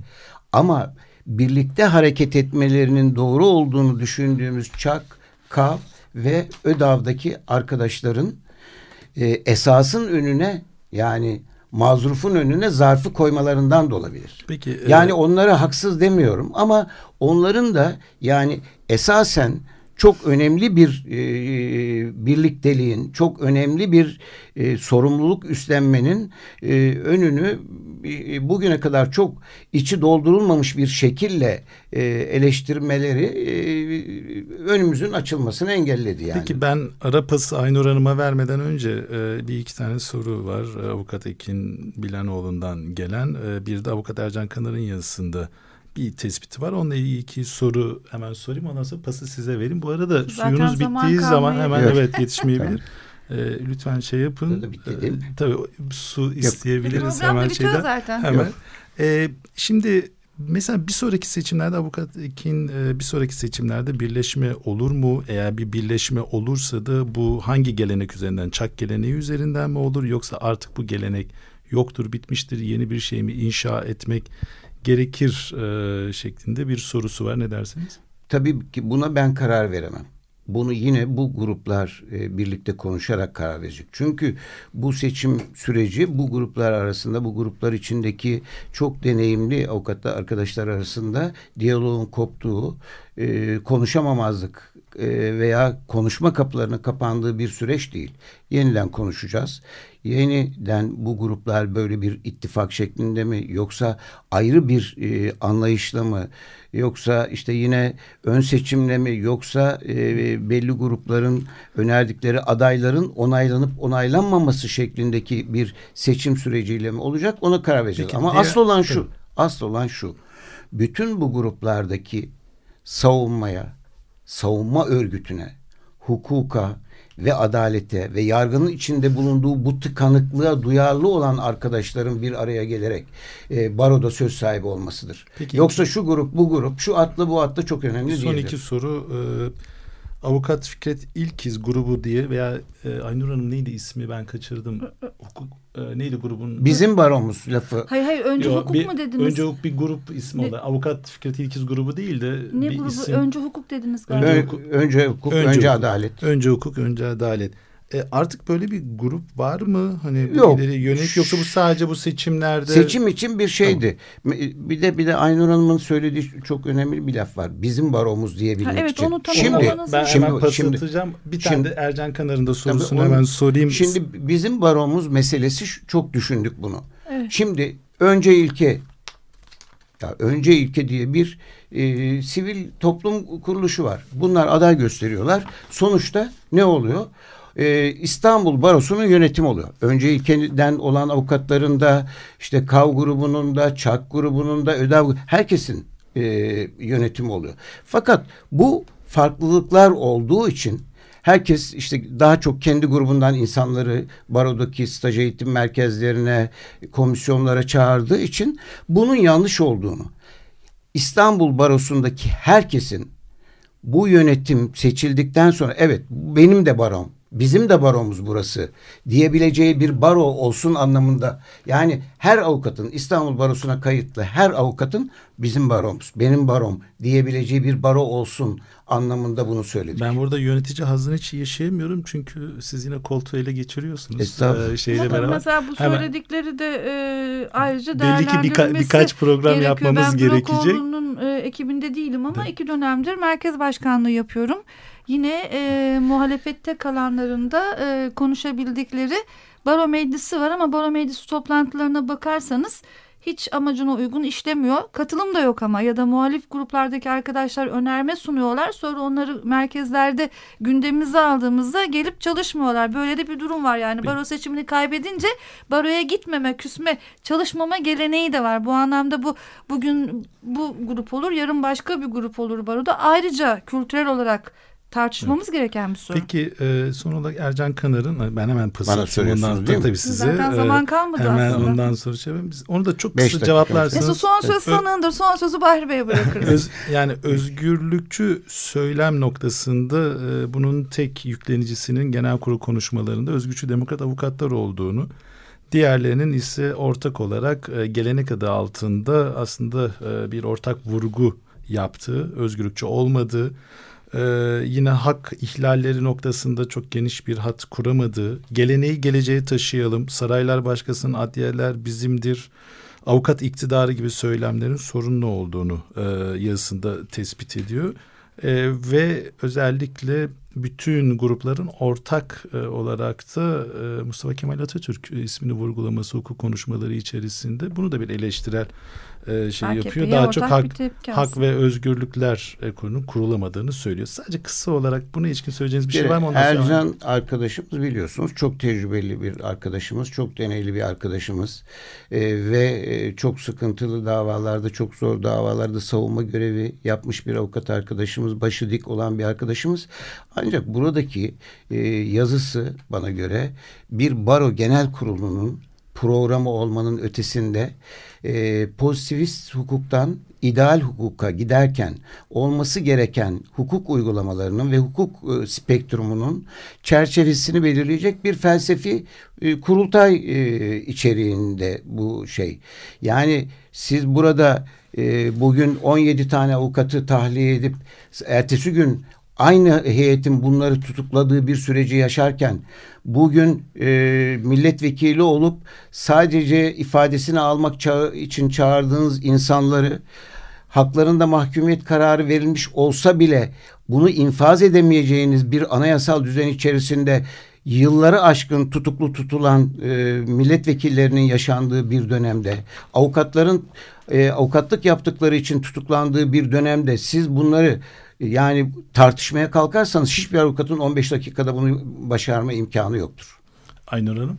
Speaker 2: Ama birlikte hareket etmelerinin doğru olduğunu düşündüğümüz Çak, Kav ve Ödav'daki arkadaşların e, esasın önüne yani mazrufun önüne zarfı koymalarından da olabilir. Peki, e, yani e... onları haksız demiyorum ama onların da yani esasen çok önemli bir e, birlikteliğin, çok önemli bir e, sorumluluk üstlenmenin e, önünü e, bugüne kadar çok içi doldurulmamış bir şekilde e, eleştirmeleri e, önümüzün açılmasını engelledi yani.
Speaker 3: Peki ben ara pası Aynur Hanım'a vermeden önce e, bir iki tane soru var. Avukat Ekin Bilanoğlu'ndan gelen e, bir de Avukat Ercan Kanar'ın yazısında bir tespiti var. Onunla ilgili iki soru hemen sorayım. Ondan sonra pası size vereyim. Bu arada Zaten suyunuz zaman bittiği zaman hemen evet, evet yetişmeyebilir. ee, lütfen şey yapın. Ee, tabii su isteyebiliriz hemen şeyden. Zaten. Hemen. Ee, şimdi mesela bir sonraki seçimlerde avukat Ekin e, bir sonraki seçimlerde birleşme olur mu? Eğer bir birleşme olursa da bu hangi gelenek üzerinden? Çak geleneği üzerinden mi olur yoksa artık bu gelenek yoktur, bitmiştir, yeni bir şey mi inşa etmek gerekir e, şeklinde bir sorusu var. Ne dersiniz?
Speaker 2: Tabii ki buna ben karar veremem. Bunu yine bu gruplar e, birlikte konuşarak karar verecek. Çünkü bu seçim süreci bu gruplar arasında, bu gruplar içindeki çok deneyimli avukatlar arkadaşlar arasında diyaloğun koptuğu, e, konuşamamazlık veya konuşma kapılarının kapandığı bir süreç değil. Yeniden konuşacağız. Yeniden bu gruplar böyle bir ittifak şeklinde mi yoksa ayrı bir e, anlayışla mı yoksa işte yine ön seçimle mi yoksa e, belli grupların önerdikleri adayların onaylanıp onaylanmaması şeklindeki bir seçim süreciyle mi olacak ona karar vereceğiz. Peki, Ama diğer, asıl olan şu, asıl olan şu. Bütün bu gruplardaki savunmaya, savunma örgütüne, hukuka ve adalete ve yargının içinde bulunduğu bu tıkanıklığa duyarlı olan arkadaşların bir araya gelerek e, baroda söz sahibi olmasıdır. Peki, Yoksa şu grup bu grup şu atlı bu atlı çok önemli
Speaker 3: değil. Son iki soru e, Avukat Fikret İlkiz grubu diye veya e, Aynur Hanım neydi ismi ben kaçırdım. Hukuk e, neydi grubun?
Speaker 2: Bizim baromuz lafı.
Speaker 4: Hayır hayır önce Yo, hukuk
Speaker 3: bir,
Speaker 4: mu dediniz?
Speaker 3: Önce hukuk bir grup ismi oldu. Avukat Fikret İlkiz grubu değil de
Speaker 4: ne
Speaker 3: bir
Speaker 4: grubu?
Speaker 3: isim.
Speaker 4: Önce hukuk dediniz galiba.
Speaker 2: Önce hukuk, önce, hukuk, önce, önce hukuk, adalet.
Speaker 3: Önce hukuk, önce adalet. E artık böyle bir grup var mı? Hani Yok. yönelik yoksa bu sadece bu seçimlerde
Speaker 2: Seçim için bir şeydi. Tamam. Bir de bir de Aynur Hanım'ın söylediği çok önemli bir laf var. Bizim baromuz diyebilmek ha, evet,
Speaker 4: için. Onu
Speaker 2: şimdi
Speaker 3: ben şimdi, hemen pas şimdi, atacağım. Bir tane şimdi, de Ercan Kanar'ın da sorusunu onu, hemen sorayım.
Speaker 2: Şimdi bizim baromuz meselesi çok düşündük bunu. Evet. Şimdi önce ilke ya önce ilke diye bir e, sivil toplum kuruluşu var. Bunlar aday gösteriyorlar. Sonuçta ne oluyor? E, İstanbul Barosu'nun yönetimi oluyor. Önce ilkeden olan avukatların da işte KAV grubunun da ÇAK grubunun da ÖDAV herkesin e, yönetimi oluyor. Fakat bu farklılıklar olduğu için herkes işte daha çok kendi grubundan insanları barodaki staj eğitim merkezlerine, komisyonlara çağırdığı için bunun yanlış olduğunu İstanbul Barosu'ndaki herkesin bu yönetim seçildikten sonra evet benim de barom bizim de baromuz burası diyebileceği bir baro olsun anlamında. Yani her avukatın İstanbul Barosu'na kayıtlı her avukatın bizim baromuz, benim barom diyebileceği bir baro olsun anlamında bunu söyledik.
Speaker 3: Ben burada yönetici hazını hiç yaşayamıyorum çünkü siz yine koltuğu ele geçiriyorsunuz.
Speaker 2: Estağfurullah.
Speaker 4: Ee, şeyle beraber. Mesela bu söyledikleri Hemen. de e, ayrıca Belli ki birka,
Speaker 3: birkaç program gerekiyor. yapmamız ben gerekecek.
Speaker 4: Ben e, ekibinde değilim ama de. iki dönemdir merkez başkanlığı yapıyorum yine e, muhalefette kalanların da e, konuşabildikleri baro meclisi var ama baro meclisi toplantılarına bakarsanız hiç amacına uygun işlemiyor. Katılım da yok ama ya da muhalif gruplardaki arkadaşlar önerme sunuyorlar. Sonra onları merkezlerde gündemimize aldığımızda gelip çalışmıyorlar. Böyle de bir durum var yani. Baro seçimini kaybedince baroya gitmeme, küsme, çalışmama geleneği de var. Bu anlamda bu bugün bu grup olur, yarın başka bir grup olur baroda. Ayrıca kültürel olarak tartışmamız evet. gereken bir soru.
Speaker 3: Peki e, son olarak Ercan Kanar'ın ben hemen pası
Speaker 2: Bana söylüyorsunuz değil mi?
Speaker 3: Tabii size.
Speaker 4: Zaten zaman kalmadı
Speaker 3: hemen
Speaker 4: aslında.
Speaker 3: ondan sonra şey biz onu da çok kısa cevaplarsınız.
Speaker 4: Neyse son söz sanındır. Son sözü Bahri Bey'e bırakırız. Öz,
Speaker 3: yani özgürlükçü söylem noktasında e, bunun tek yüklenicisinin genel kurul konuşmalarında özgürlükçü demokrat avukatlar olduğunu Diğerlerinin ise ortak olarak e, gelenek adı altında aslında e, bir ortak vurgu yaptığı, özgürlükçü olmadığı, e, yine hak ihlalleri noktasında çok geniş bir hat kuramadığı, geleneği geleceğe taşıyalım, saraylar başkasının, adliyeler bizimdir, avukat iktidarı gibi söylemlerin sorunlu olduğunu e, yazısında tespit ediyor. E, ve özellikle bütün grupların ortak e, olarak da e, Mustafa Kemal Atatürk ismini vurgulaması hukuk konuşmaları içerisinde bunu da bir eleştirel e, şey AKP'ye yapıyor. Daha çok hak, hak ve özgürlükler ekolünün kurulamadığını söylüyor. Sadece kısa olarak buna ilişkin söyleyeceğiniz bir, bir şey var mı?
Speaker 2: Ondan Ercan sonra... arkadaşımız biliyorsunuz çok tecrübeli bir arkadaşımız, çok deneyli bir arkadaşımız e, ve e, çok sıkıntılı davalarda, çok zor davalarda savunma görevi yapmış bir avukat arkadaşımız, başı dik olan bir arkadaşımız. Ancak buradaki e, yazısı bana göre bir baro genel kurulunun programı olmanın ötesinde e, pozitivist hukuktan ideal hukuka giderken olması gereken hukuk uygulamalarının ve hukuk e, spektrumunun çerçevesini belirleyecek bir felsefi e, kurultay e, içeriğinde bu şey. Yani siz burada e, bugün 17 tane avukatı tahliye edip ertesi gün aynı heyetin bunları tutukladığı bir süreci yaşarken bugün e, milletvekili olup sadece ifadesini almak ça için çağırdığınız insanları haklarında mahkumiyet kararı verilmiş olsa bile bunu infaz edemeyeceğiniz bir anayasal düzen içerisinde yılları aşkın tutuklu tutulan e, milletvekillerinin yaşandığı bir dönemde avukatların e, avukatlık yaptıkları için tutuklandığı bir dönemde siz bunları yani tartışmaya kalkarsanız hiçbir avukatın 15 dakikada bunu başarma imkanı yoktur.
Speaker 3: Aynur Hanım.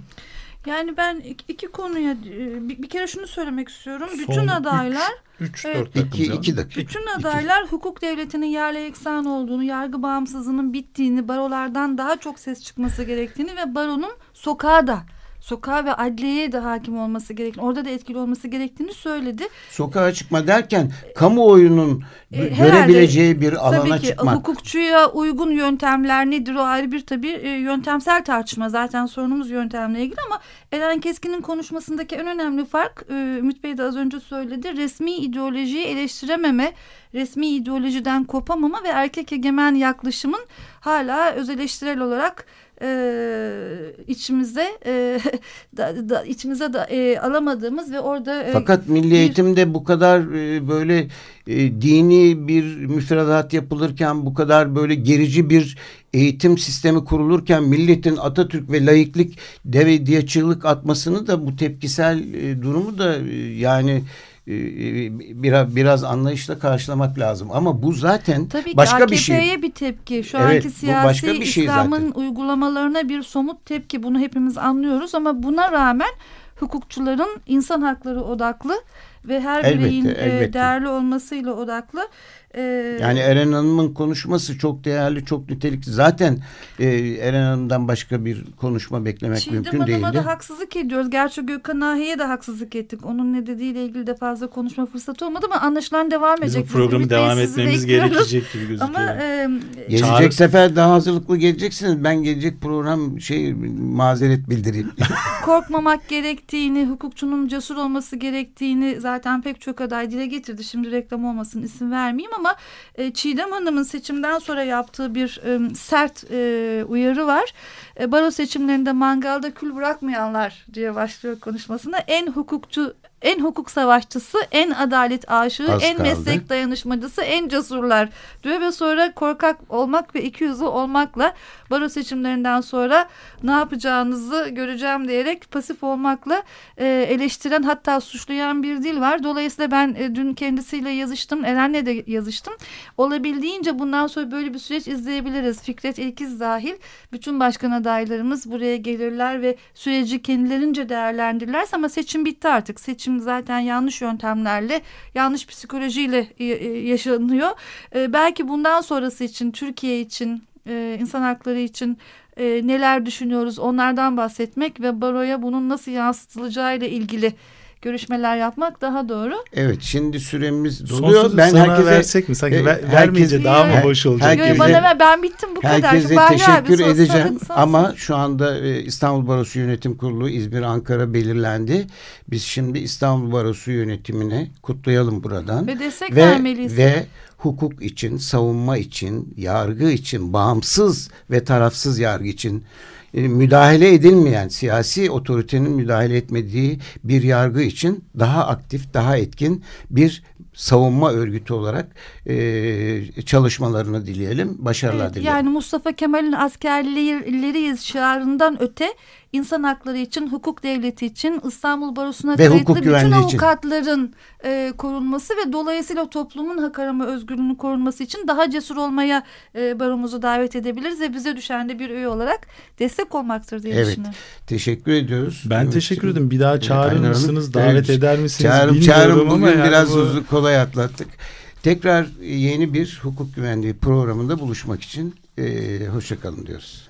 Speaker 4: Yani ben iki konuya e, bir, bir kere şunu söylemek istiyorum. Son bütün adaylar
Speaker 3: 3 evet, 4 dakika.
Speaker 2: 2 2 dakika.
Speaker 4: Bütün adaylar iki. hukuk devletinin yerle eksan olduğunu, yargı bağımsızlığının bittiğini, barolardan daha çok ses çıkması gerektiğini ve baronun sokağa da sokağa ve adliyeye de hakim olması gerektiğini, orada da etkili olması gerektiğini söyledi.
Speaker 2: Sokağa çıkma derken kamuoyunun e, görebileceği bir alana
Speaker 4: tabii ki,
Speaker 2: çıkmak.
Speaker 4: Hukukçuya uygun yöntemler nedir o ayrı bir tabii e, yöntemsel tartışma. Zaten sorunumuz yöntemle ilgili ama Eren Keskin'in konuşmasındaki en önemli fark e, Ümit Bey de az önce söyledi. Resmi ideolojiyi eleştirememe, resmi ideolojiden kopamama ve erkek egemen yaklaşımın hala öz eleştirel olarak e, içimize e, da, da, içimize da e, alamadığımız ve orada
Speaker 2: e, fakat milli bir, eğitimde bu kadar e, böyle e, dini bir müfredat yapılırken bu kadar böyle gerici bir eğitim sistemi kurulurken milletin Atatürk ve laiklik deve diye çığlık atmasını da bu tepkisel e, durumu da e, yani biraz biraz anlayışla karşılamak lazım. Ama bu zaten
Speaker 4: Tabii
Speaker 2: başka
Speaker 4: ki
Speaker 2: bir şey.
Speaker 4: bir tepki. Şu evet, anki siyasi başka bir şey İslam'ın zaten. uygulamalarına bir somut tepki. Bunu hepimiz anlıyoruz ama buna rağmen hukukçuların insan hakları odaklı ve her elbette, bireyin e, elbette. değerli olmasıyla odaklı
Speaker 2: ee, yani Eren Hanım'ın konuşması çok değerli, çok nitelikli. Zaten e, Eren Hanım'dan başka bir konuşma beklemek Çiğdem mümkün değildi. Çiğdem
Speaker 4: Hanım'a da haksızlık ediyoruz. Gerçi Gökhan Ahi'ye de haksızlık ettik. Onun ne dediğiyle ilgili de fazla konuşma fırsatı olmadı ama anlaşılan devam edecek.
Speaker 3: Bizim programı devam etmemiz gerekecek gibi gözüküyor. Ama
Speaker 2: e, gelecek Çağrı... sefer daha hazırlıklı geleceksiniz. Ben gelecek program şey mazeret bildireyim.
Speaker 4: Korkmamak gerektiğini, hukukçunun cesur olması gerektiğini zaten pek çok aday dile getirdi. Şimdi reklam olmasın isim vermeyeyim ama ama e, Çiğdem Hanım'ın seçimden sonra yaptığı bir e, sert e, uyarı var. E, baro seçimlerinde mangalda kül bırakmayanlar diye başlıyor konuşmasında en hukukçu en hukuk savaşçısı, en adalet aşığı, Az en kaldı. meslek dayanışmacısı, en cesurlar diyor ve sonra korkak olmak ve ikiyüzlü olmakla baro seçimlerinden sonra ne yapacağınızı göreceğim diyerek pasif olmakla e, eleştiren hatta suçlayan bir dil var. Dolayısıyla ben e, dün kendisiyle yazıştım, Eren'le de yazıştım. Olabildiğince bundan sonra böyle bir süreç izleyebiliriz. Fikret İlkiz dahil bütün başkan adaylarımız buraya gelirler ve süreci kendilerince değerlendirirlerse ama seçim bitti artık. Seçim için zaten yanlış yöntemlerle, yanlış psikolojiyle yaşanıyor. E, belki bundan sonrası için, Türkiye için, e, insan hakları için e, neler düşünüyoruz onlardan bahsetmek ve baroya bunun nasıl yansıtılacağı ile ilgili görüşmeler yapmak daha doğru.
Speaker 2: Evet şimdi süremiz doluyor.
Speaker 3: Son ben herkese versek mi? Sanki e, ver, vermeyince daha mı boş olacak?
Speaker 4: Herkese, bana ver, ben bittim bu
Speaker 2: herkese
Speaker 4: kadar.
Speaker 2: Herkese teşekkür abi, edeceğim ama şu anda e, İstanbul Barosu Yönetim Kurulu İzmir Ankara belirlendi. Biz şimdi İstanbul Barosu yönetimine kutlayalım buradan.
Speaker 4: Ve destek ve, vermeliyiz.
Speaker 2: Ve hukuk için, savunma için, yargı için, bağımsız ve tarafsız yargı için e, müdahale edilmeyen, siyasi otoritenin müdahale etmediği bir yargı için daha aktif, daha etkin bir savunma örgütü olarak e, çalışmalarını dileyelim. Başarılar evet, dileyelim.
Speaker 4: Yani Mustafa Kemal'in askerleriyiz şiarından öte insan hakları için, hukuk devleti için, İstanbul Barosu'na
Speaker 2: kayıtlı bütün
Speaker 4: avukatların e, korunması ve dolayısıyla toplumun hak arama özgürlüğünün korunması için daha cesur olmaya e, baromuzu davet edebiliriz ve bize düşen de bir üye olarak destek olmaktır diye
Speaker 2: evet.
Speaker 4: düşünüyorum.
Speaker 2: Teşekkür ediyoruz.
Speaker 3: Ben evet. teşekkür ederim. Bir daha çağırır evet, mısınız, davet evet. eder misiniz
Speaker 2: çağırım, bilmiyorum çağırım, bugün yani biraz bu... kolay atlattık. Tekrar yeni bir hukuk güvenliği programında buluşmak için e, hoşçakalın diyoruz.